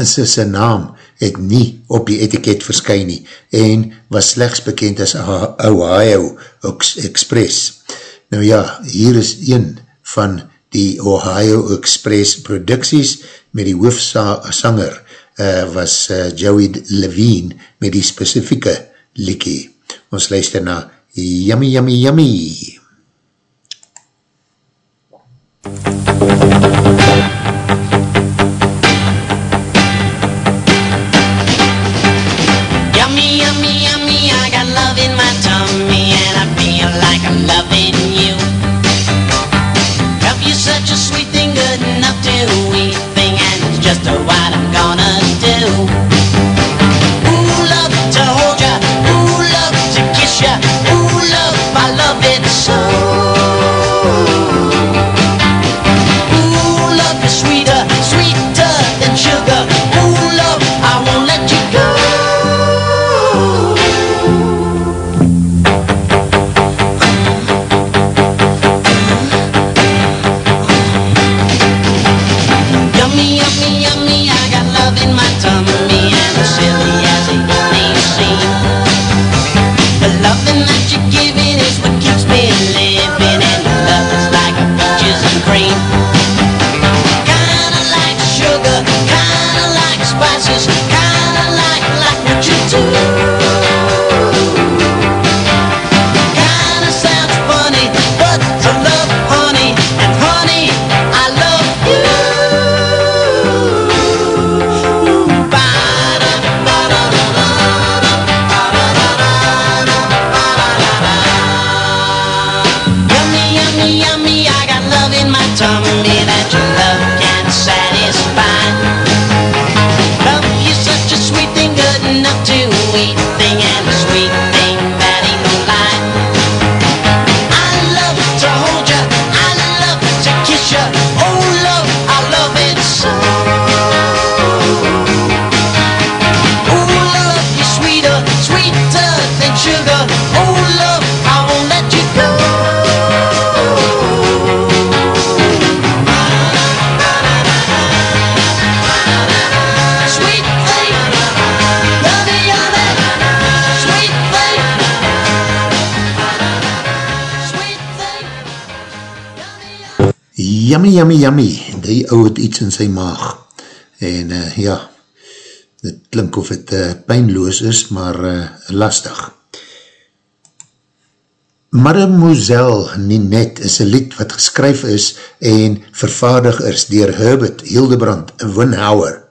in sy sy naam het nie op die etiket verskyn nie en was slechts bekend as Ohio Express. Nou ja, hier is een van die Ohio Express producties met die hoofsanger uh, was uh, Joey Levine met die specifieke liekie. Ons luister na Yummy Yummy Yummy. Yummy, Yummy, yummy, yummy, die ou het iets in sy maag. En uh, ja, dit klink of het uh, pijnloos is, maar uh, lastig. Mademoiselle Ninette is een lied wat geskryf is en vervaardig is dier Herbert Hildebrand Winhauer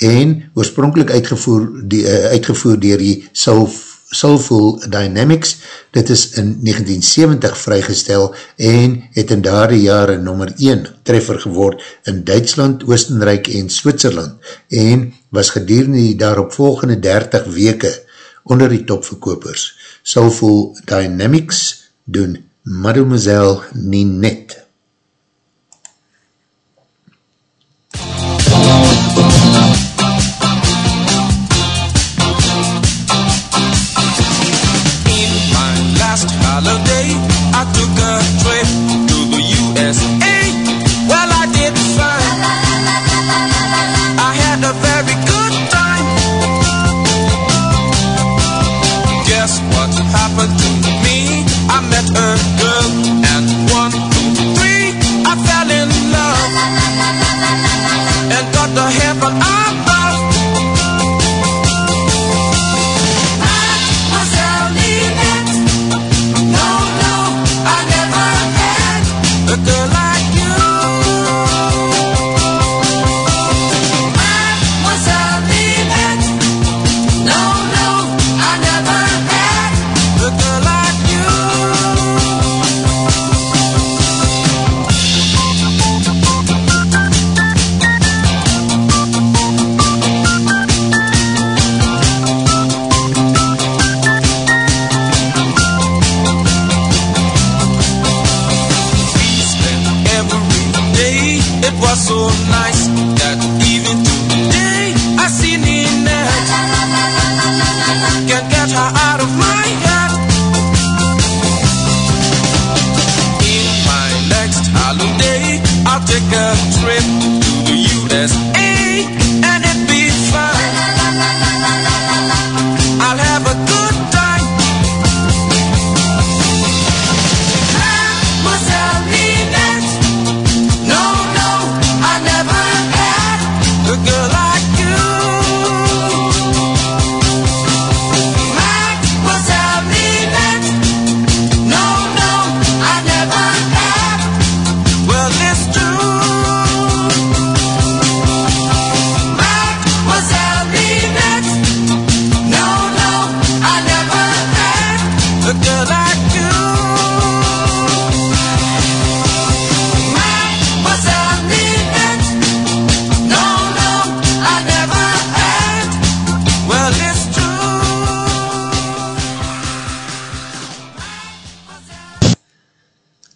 en oorspronkelijk uitgevoer, die, uh, uitgevoer dier die Soul, Soulful Dynamics. Dit is in 1970 vrygestel en het in daardie jare nummer 1 treffer geword in Duitsland, Oostenrijk en Switserland en was gedurende die daarop volgende 30 weke onder die topverkopers. Soulful Dynamics doen Mademoiselle Ninette.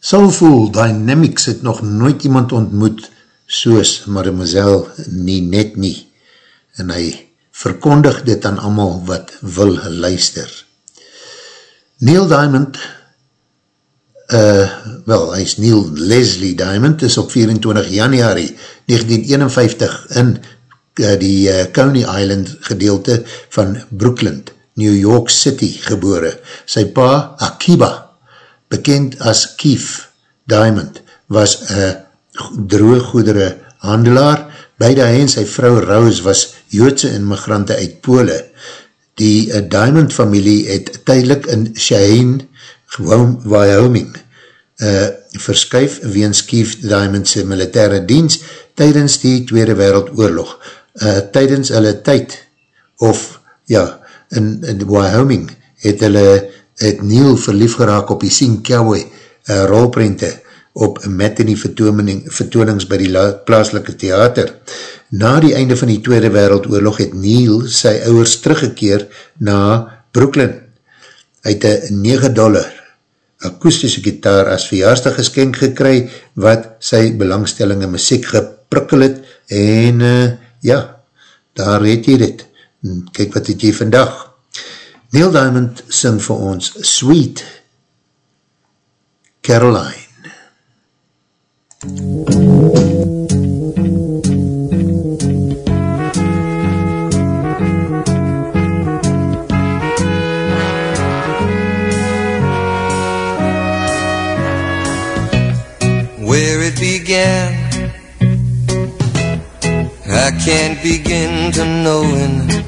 Soulful Dynamics het nog nooit iemand ontmoet soos Mademoiselle nie net nie. En hy verkondig dit aan amal wat wil luister. Neil Diamond, uh, wel, hy is Neil Leslie Diamond, is op 24 januari 1951 in uh, die uh, Coney Island gedeelte van Brooklyn, New York City gebore. Sy pa, Akiba, bekend as Keith Diamond, was een drooggoedere handelaar. Beide hy en sy vrou Rose was Joodse immigrante uit Pole. Die uh, Diamond familie het tydelik in Cheyenne, Wyoming, uh, verskuif weens Keith Diamondse militaire dienst tydens die Tweede Wereldoorlog. Uh, tydens hulle tyd, of ja, in, in Wyoming, het hulle het Neil verlief geraak op die Sien Cowboy uh, rolprente op matinee vertooning, vertoonings by die la, plaaslike theater. Na die einde van die Tweede Wereldoorlog het Neil sy ouwers teruggekeer na Brooklyn. Hy het een 9 dollar akoestische gitaar as verjaarsdag geskenk gekry wat sy belangstelling in muziek geprikkel het en uh, ja, daar het jy dit. Kijk wat het jy vandag. Neil Diamond sing vir ons Sweet Caroline. where it began. I can't begin to knowing, but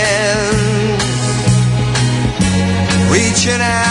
reaching out,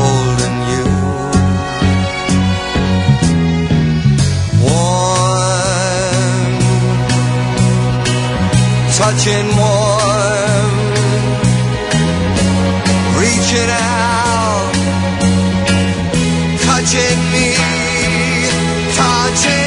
touching warm, reaching out, touching me, touching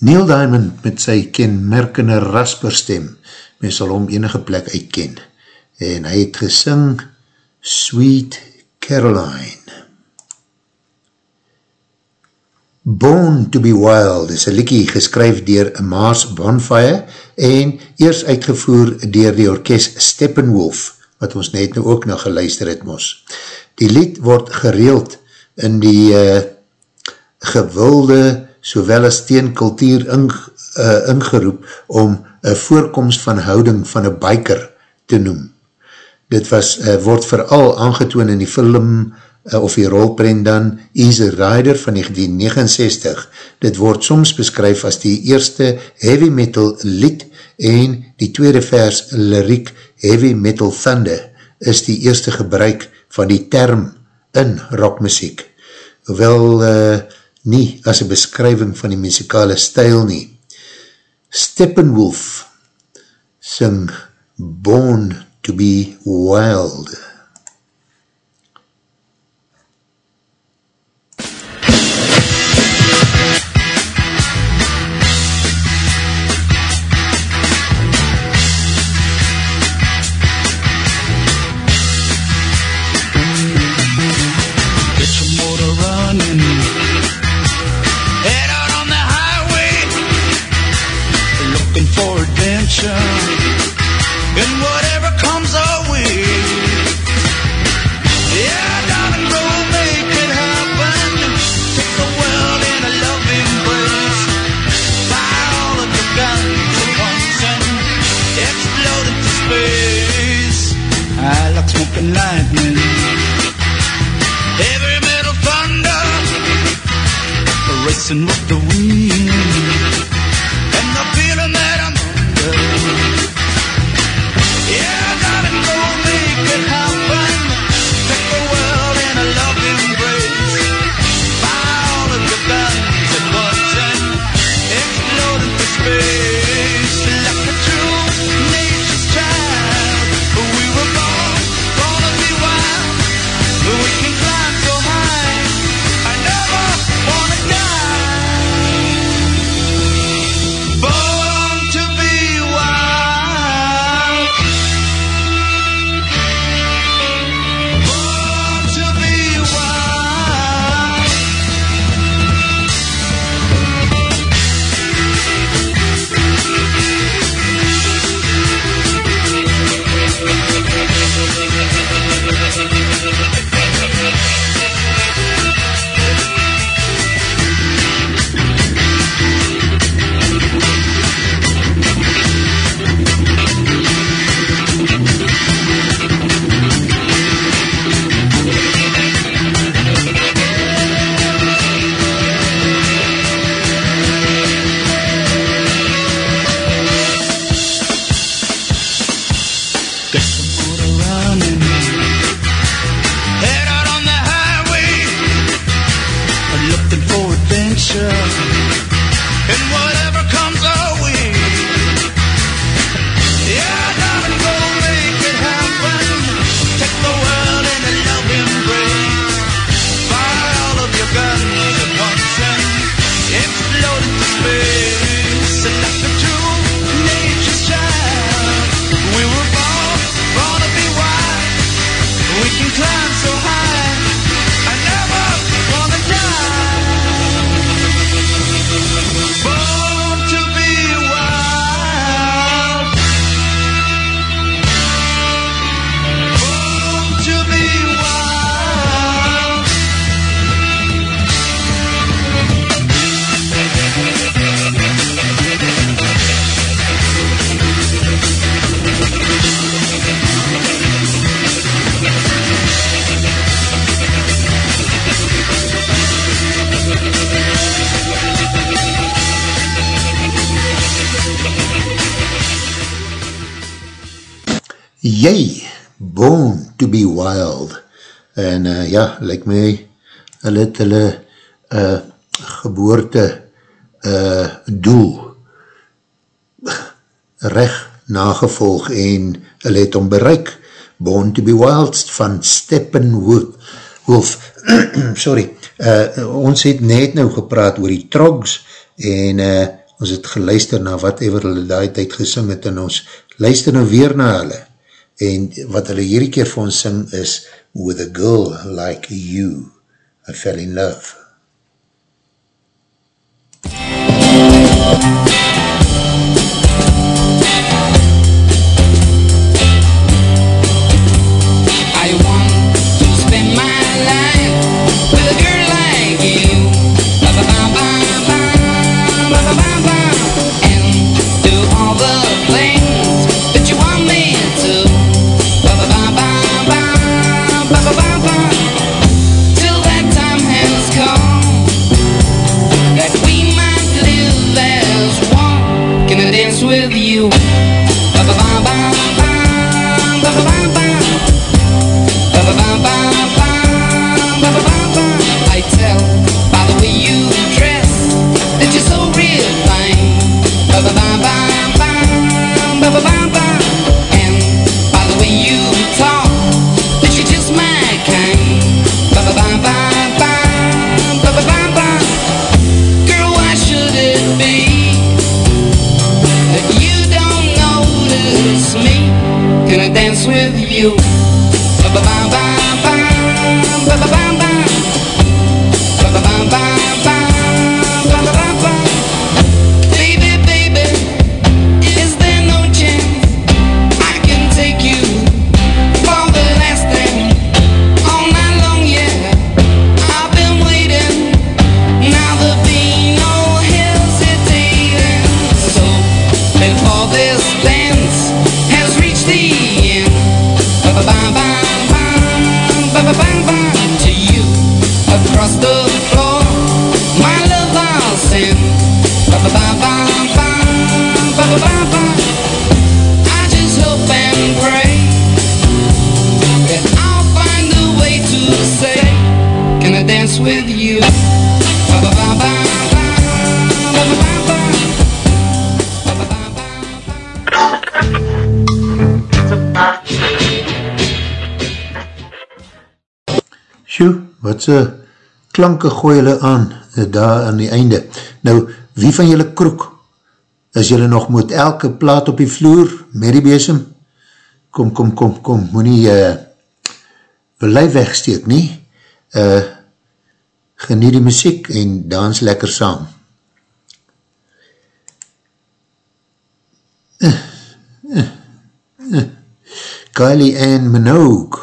Neil Diamond met sy kenmerkende rasperstem, men sal hom enige plek uitken, en hy het gesing Sweet Caroline. Born to be Wild is een liekie geskryf dier Mars Bonfire en eers uitgevoer dier die orkest Steppenwolf, wat ons net nou ook nog geluister het mos. Die lied word gereeld in die uh, gewilde sowel as teenkultuur ing, uh, ingeroep om een voorkomst van houding van een biker te noem. Dit was, uh, word vooral aangetoon in die film uh, of die rolprent dan Easy Rider van 1969. Dit word soms beskryf as die eerste heavy metal lied en die tweede vers lyriek Heavy Metal Thunder is die eerste gebruik van die term in rockmusiek. Hoewel uh, nie as een beskrywing van die muzikale stijl nie. Steppenwolf sing Born to be Wild. Metal thunder, racing with the wind. En uh, ja, lyk my, hulle het hulle uh, geboorte uh, doel recht nagevolg en hulle het om bereik. Born to be Wild van Steppenwolf. Wolf, sorry, uh, ons het net nou gepraat oor die trogs en uh, ons het geluister na wat ever hulle daai tyd gesing het en ons luister nou weer na hulle en wat hulle hierdie keer vir ons sing is With a girl like you I fell in love dance with you? Baby, with you? Sjoe, wat se klanke gooi hulle aan, eh, daar aan die einde. Nou, wie van julle kroek, is julle nog moet elke plaat op die vloer, met die besem? Kom, kom, kom, kom, moet nie uh, belei wegsteek nie. Uh, geniet die muziek en dans lekker saam. Uh, uh, uh. Kylie Ann Minogue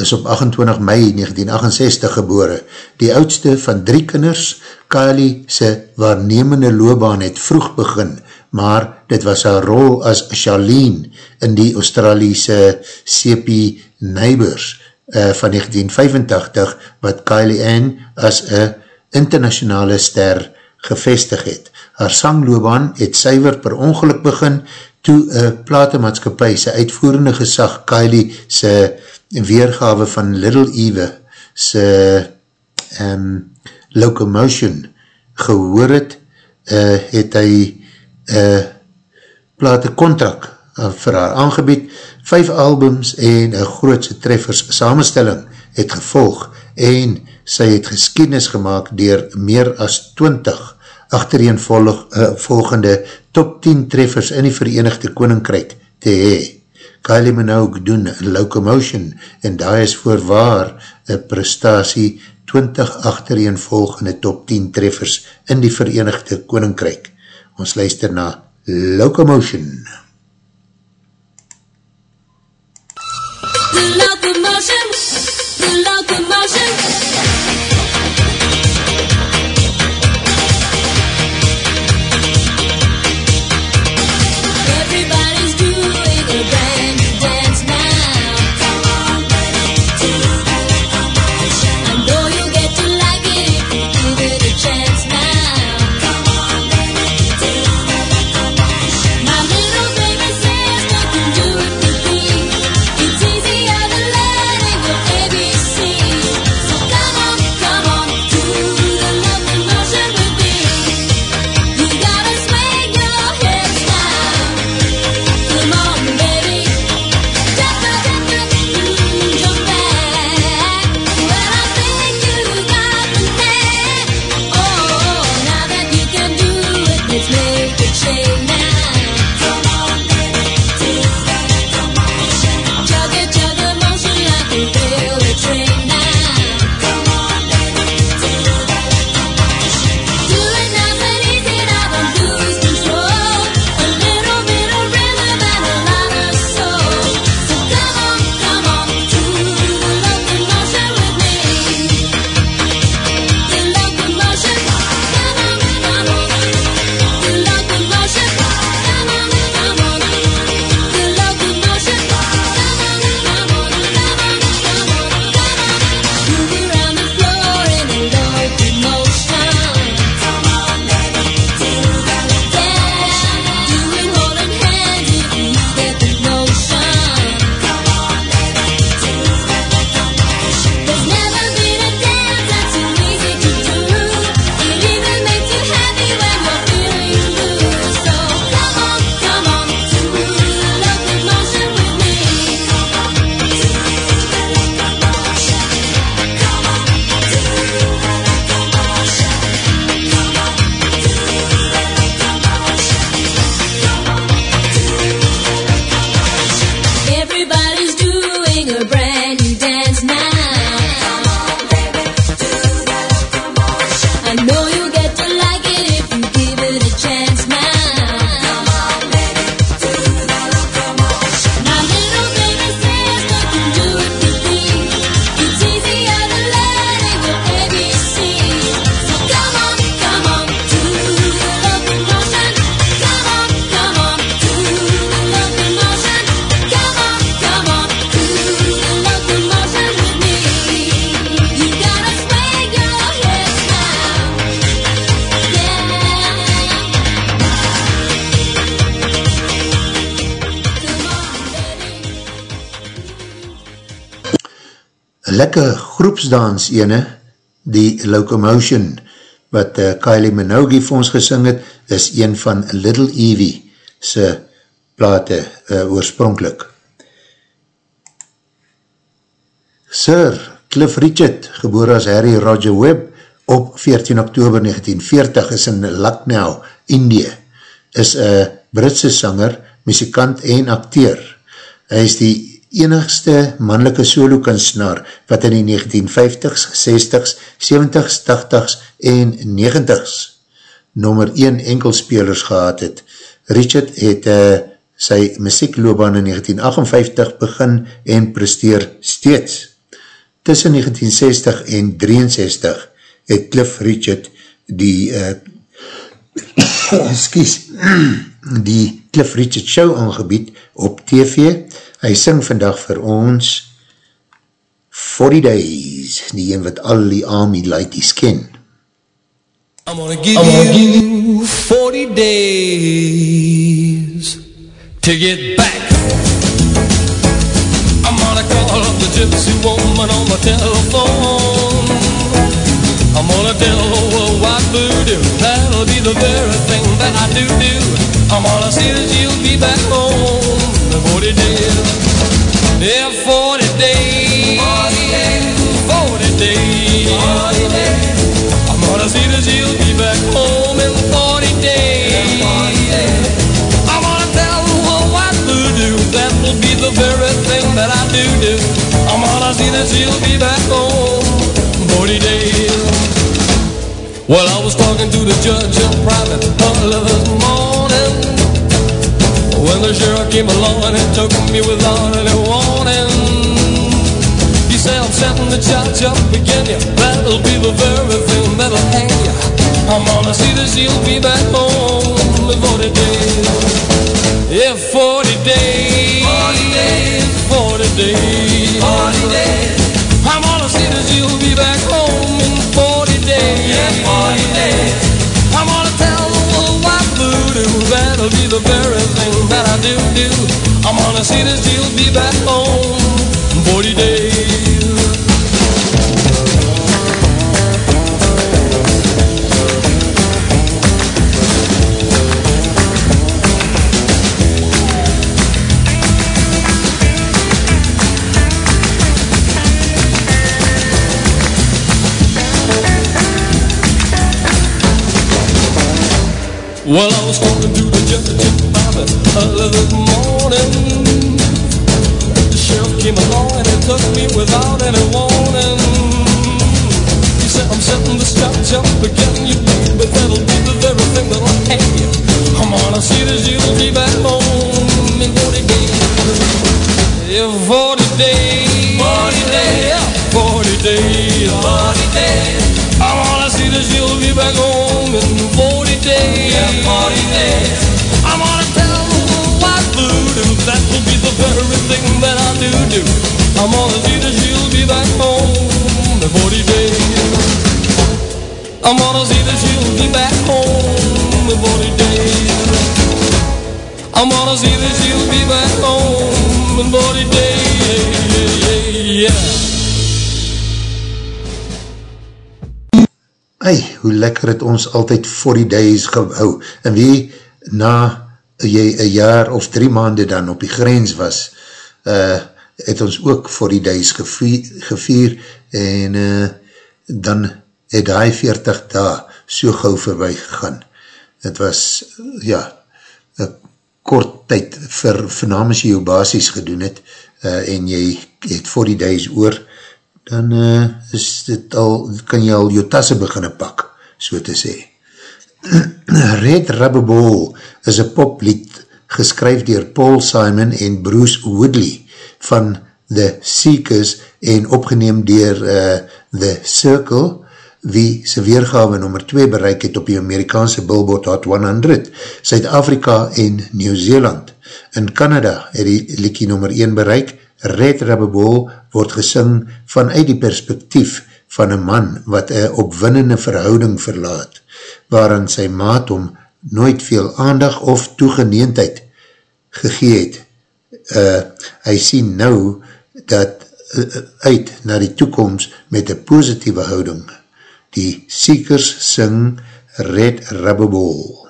is op 28 mei 1968 gebore. Die oudste van drie kinders, Kylie sy waarnemende loopbaan het vroeg begin, maar dit was haar rol as Charlene in die Australiese CP Neighbors uh, van 1985, wat Kylie Ann as een internationale ster gevestig het. Haar sangloobaan het syver per ongeluk begin, toe een platemaatskapie sy uitvoerende gesag Kylie sy weergawe van Little Eve sy um, Locomotion gehoor het, uh, het hy uh, plate contract uh, vir haar aangebied, vijf albums en een grootse treffers samenstelling het gevolg en sy het geskiednis gemaakt dier meer as 20 achtereen volg, uh, volgende top 10 treffers in die Verenigde Koninkryk te hee. Kylie Minogue doen Locomotion en daar is voorwaar een prestatie 20 achtereen volgende top 10 treffers in die Verenigde Koninkryk. Ons luister na Locomotion. The Lekker groepsdans ene, die Locomotion, wat uh, Kylie Minogue vir ons gesing het, is een van Little Evie sy plate uh, oorspronkelijk. Sir Cliff Richard, geboor as Harry Roger Webb, op 14 oktober 1940 is in Lucknow, Indië, is een Britse sanger, muzikant en acteur. Hy is die enigste mannelike solo-kunstenaar wat in die 1950s, 60s, 70s, 80s en 90s nummer 1 enkelspelers gehad het. Richard het uh, sy muziekloobaan in 1958 begin en presteer steeds. Tussen 1960 en 63 het Cliff Richard die uh, excuse, die Cliff Richard show aangebied op TV. Hy sing vandag vir ons 40 Days, die een wat al die army laities ken. I'm gonna give, I'm gonna give you 40 days to get back. I'm gonna call up the gypsy woman on my telephone. I'm gonna tell be the very thing that I do do. I'm gonna see that you'll be back home 40 days. Yeah, 40 days. 40 days. 40 days. 40 days. I'm gonna see that you'll be back home in 40 days. I'm gonna tell the whole white voodoo that will be the very thing that I do do. I'm gonna see that you'll be back home in 40 days. Well, I was talking to the judge in private this morning When the sheriff came along and took me without any warning He said, I'm setting the charge up again. You That'll be the very thing that'll hang you I'm gonna see that she'll be back home in 40 days. Yeah, 40 days. 40 days. 40 days. 40 days. I'm gonna see that she'll the very thing that I do do. I'm gonna see that she'll be back home Well, I was talking to the judge about it early this morning. The sheriff came along and he took me without any warning. He said, I'm setting the scotch up again, you baby, that'll be the very thing that'll hang you. I'm gonna see that you'll be back home will be the very thing that I do do. I'm gonna see that you'll be back home in 40 days. I'm gonna see that you'll be back home in 40 days. I'm gonna see that you'll be back home in 40 days. Yeah, yeah, yeah. Ei, hoe lekker het ons altyd 40 days gehou. En wie na jy een jaar of drie maanden dan op die grens was, uh, het ons ook 40 days gevier, gevier en uh, dan het hy 40 dae so gauw voorbij gegaan. Het was, ja, een kort tyd vir, vir namens jy jou basis gedoen het uh, en jy het 40 days oor, dan uh, is dit al, kan jy al jou tasse beginne pak, so te sê. Red Rubber Ball is een poplied geskryf dier Paul Simon en Bruce Woodley van The Seekers en opgeneem dier uh, The Circle, wie sy weergawe nummer 2 bereik het op die Amerikaanse Billboard Hot 100, Suid-Afrika en Nieuw-Zeeland. In Canada het die liekie nummer 1 bereik, Red Rubber Ball word gesing vanuit die perspektief van een man wat een opwinnende verhouding verlaat, waaran sy maat om nooit veel aandag of toegeneendheid gegeet. Uh, hy sien nou dat uh, uit na die toekomst met een positieve houding. Die Seekers sing Red Rubber Ball.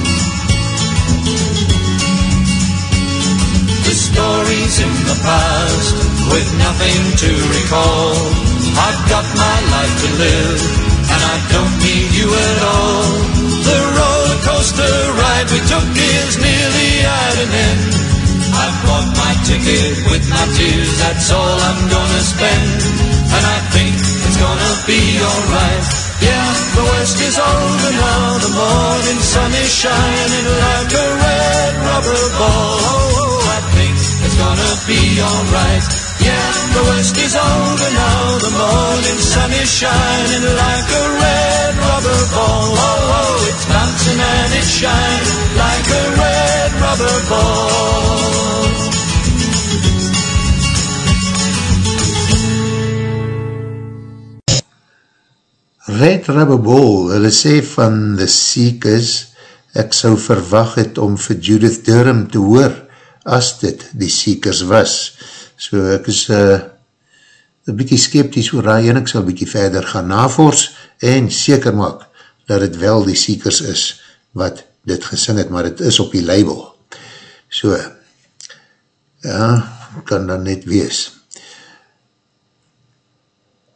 Stories in the past with nothing to recall. I've got my life to live and I don't need you at all. The roller coaster ride we took is nearly at an end. I've bought my ticket with my tears, that's all I'm gonna spend. And I think it's gonna be alright. Yeah, the west is over now, the morning sun is shining like a red rubber ball. Oh, oh, oh I think gonna be alright. Yeah, the west is over now, the morning sun is shining like a red rubber ball. Oh, oh, it's bouncing and it's shining like a red rubber ball. Red Rubber Ball, hulle sê van The Seekers, ek sou verwag het om vir Judith Durham te hoor, as dit die Seekers was. So ek is uh, een bykie skepties oor raai en ek sal bykie verder gaan navors en seker maak dat het wel die Seekers is wat dit gesing het, maar het is op die label. So, ja, kan dan net wees.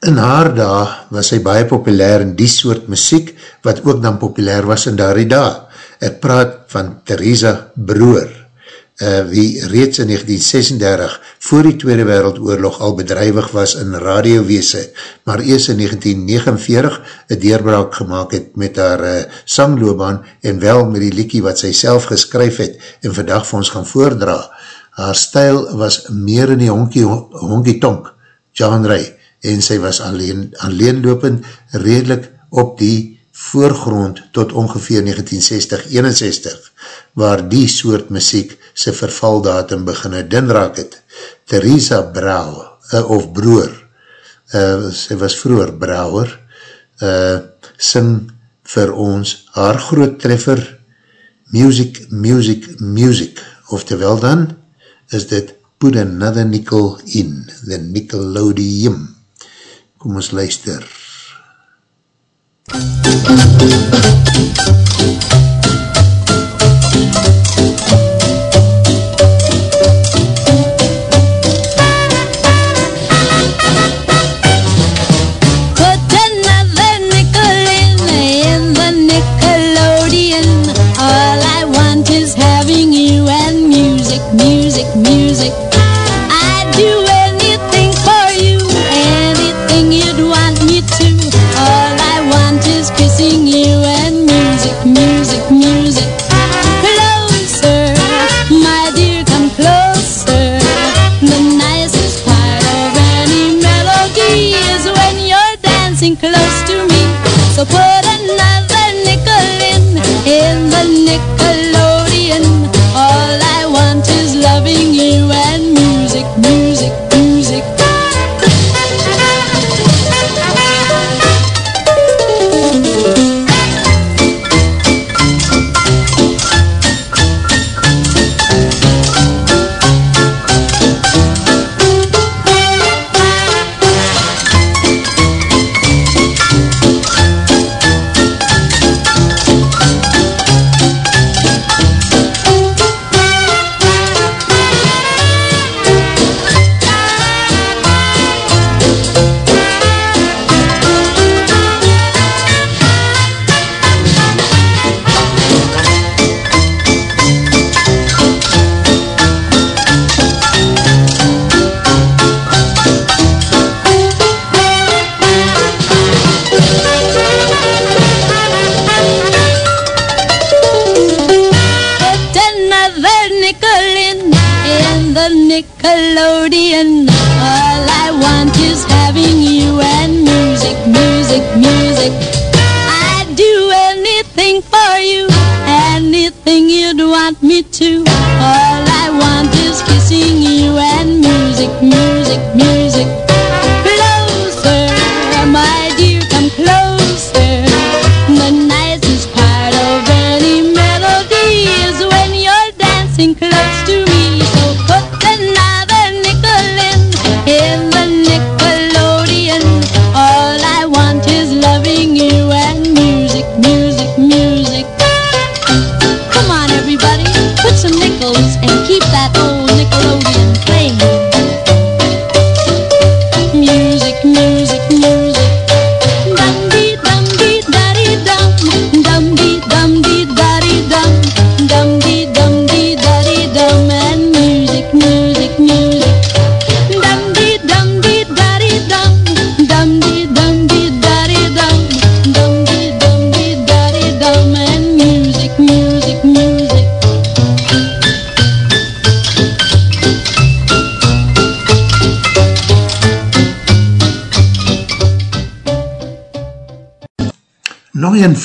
In haar dag was sy baie populair in die soort muziek, wat ook dan populair was in daardie dag. Ek praat van Theresa Broer, uh, wie reeds in 1936 voor die Tweede Wereldoorlog al bedrijwig was in radiowese, maar eers in 1949 een deurbraak gemaakt het met haar uh, sangloobaan en wel met die liekie wat sy self geskryf het en vandag vir ons gaan voordra. Haar stijl was meer in die honkie-tonk genre en sy was alleen, alleenlopend redelijk op die voorgrond tot ongeveer 1960-61, waar die soort muziek sy vervaldatum beginne dinraak het. Theresa Brau, uh, of Broer, uh, sy was vroeger Brouwer, uh, sing vir ons haar groot treffer Music, Music, Music, oftewel dan is dit Put Another Nickel In, the Nickelodeon. Kom ons luister. Put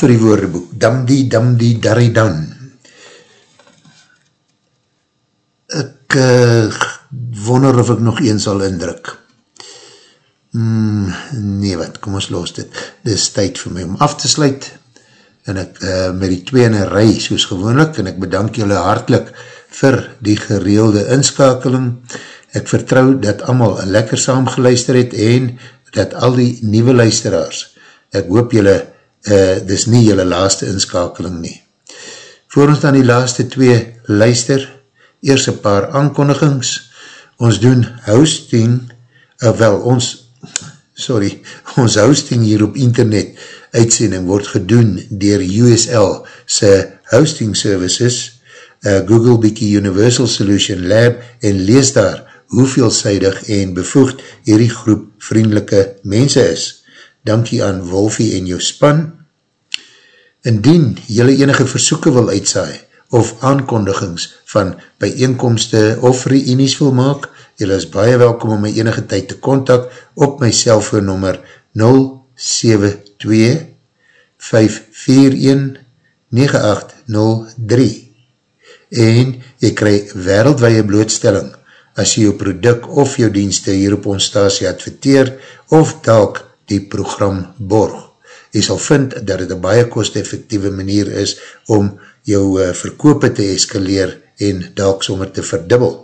vir die woordeboek, Damdi Damdi Daridan. Ek uh, wonder of ek nog een sal indruk. Hmm, nee wat, kom ons los dit. Dit is tyd vir my om af te sluit. En ek uh, met die twee in een rij, soos gewoonlik, en ek bedank julle hartlik vir die gereelde inskakeling. Ek vertrou dat allemaal lekker saam geluister het en dat al die nieuwe luisteraars, ek hoop julle, uh, dis nie julle laaste inskakeling nie. Voor ons dan die laaste twee luister, eers een paar aankondigings, ons doen hosting, uh, wel ons, sorry, ons hosting hier op internet uitsending word gedoen dier USL se hosting services, uh, Google Biki Universal Solution Lab en lees daar hoeveelzijdig en bevoegd hierdie groep vriendelike mense is. Dankie aan Wolfie en jou span. Indien jylle enige versoeken wil uitsaai of aankondigings van bijeenkomste of reenies wil maak, jylle is baie welkom om my enige tyd te kontak op my cellfoonnummer 072 541 9803 en jy krij wereldwaie blootstelling as jy jou product of jou dienste hier op ons stasie adverteer of dalk die program borg. Jy sal vind dat het een baie kost-effectieve manier is om jou uh, verkope te eskaleer en dalk sommer te verdubbel.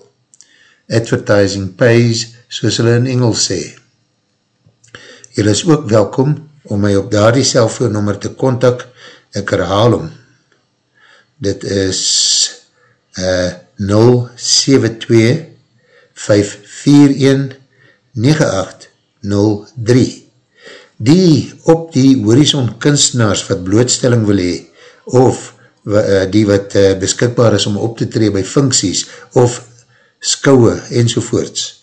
Advertising pays, soos hulle in Engels sê. Jy is ook welkom om my op daar die cellfoonnummer te kontak. Ek herhaal om. Dit is uh, 072 Die op die horizon kunstenaars wat blootstelling wil hee, of uh, die wat uh, beskikbaar is om op te tree by funksies, of skouwe enzovoorts.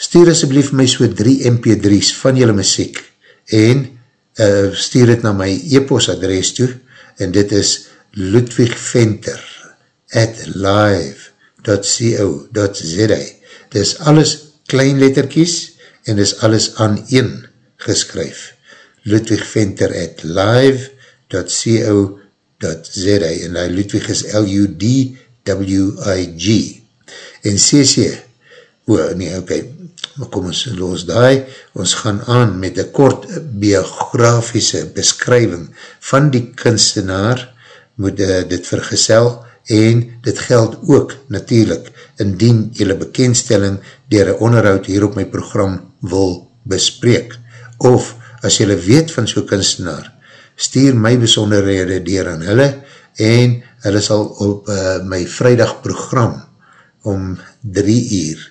Stuur asjeblief my so 3 mp3's van julle muziek en uh, stuur het na my e-post adres toe en dit is Ludwig Venter at live.co.za dis alles klein letterkies en dis alles aan een geskryf. Ludwig Venter at live.co.za en die Ludwig is L-U-D-W-I-G en CC o, nee, ok, maar kom ons los daai, ons gaan aan met een kort biografische beskrywing van die kunstenaar, moet uh, dit vergesel en dit geld ook natuurlijk indien jylle bekendstelling dier een onderhoud hier op my program wil bespreek. Of as jylle weet van so'n kunstenaar, stuur my besonderhede dier aan hulle en hulle sal op uh, my vrijdag program om drie uur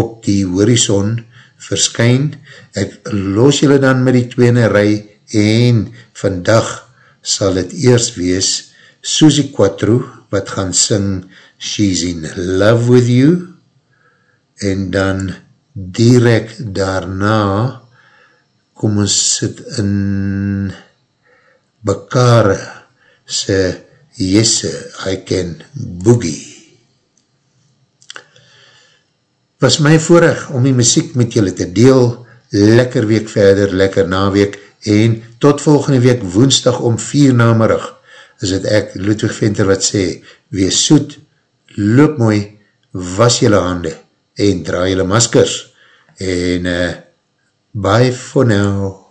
op die horizon verskyn. Ek los jylle dan met die tweene rij en vandag sal het eerst wees Suzy Quattro wat gaan sing She's in Love With You en dan direct daarna kom ons sit in Bakare se Jesse, I Can Boogie. Was my voorig om die muziek met julle te deel, lekker week verder, lekker naweek en tot volgende week woensdag om vier namerig is het ek, Ludwig Venter, wat sê, wees soet, loop mooi, was jylle hande en draai jylle maskers en uh, bye for now.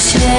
In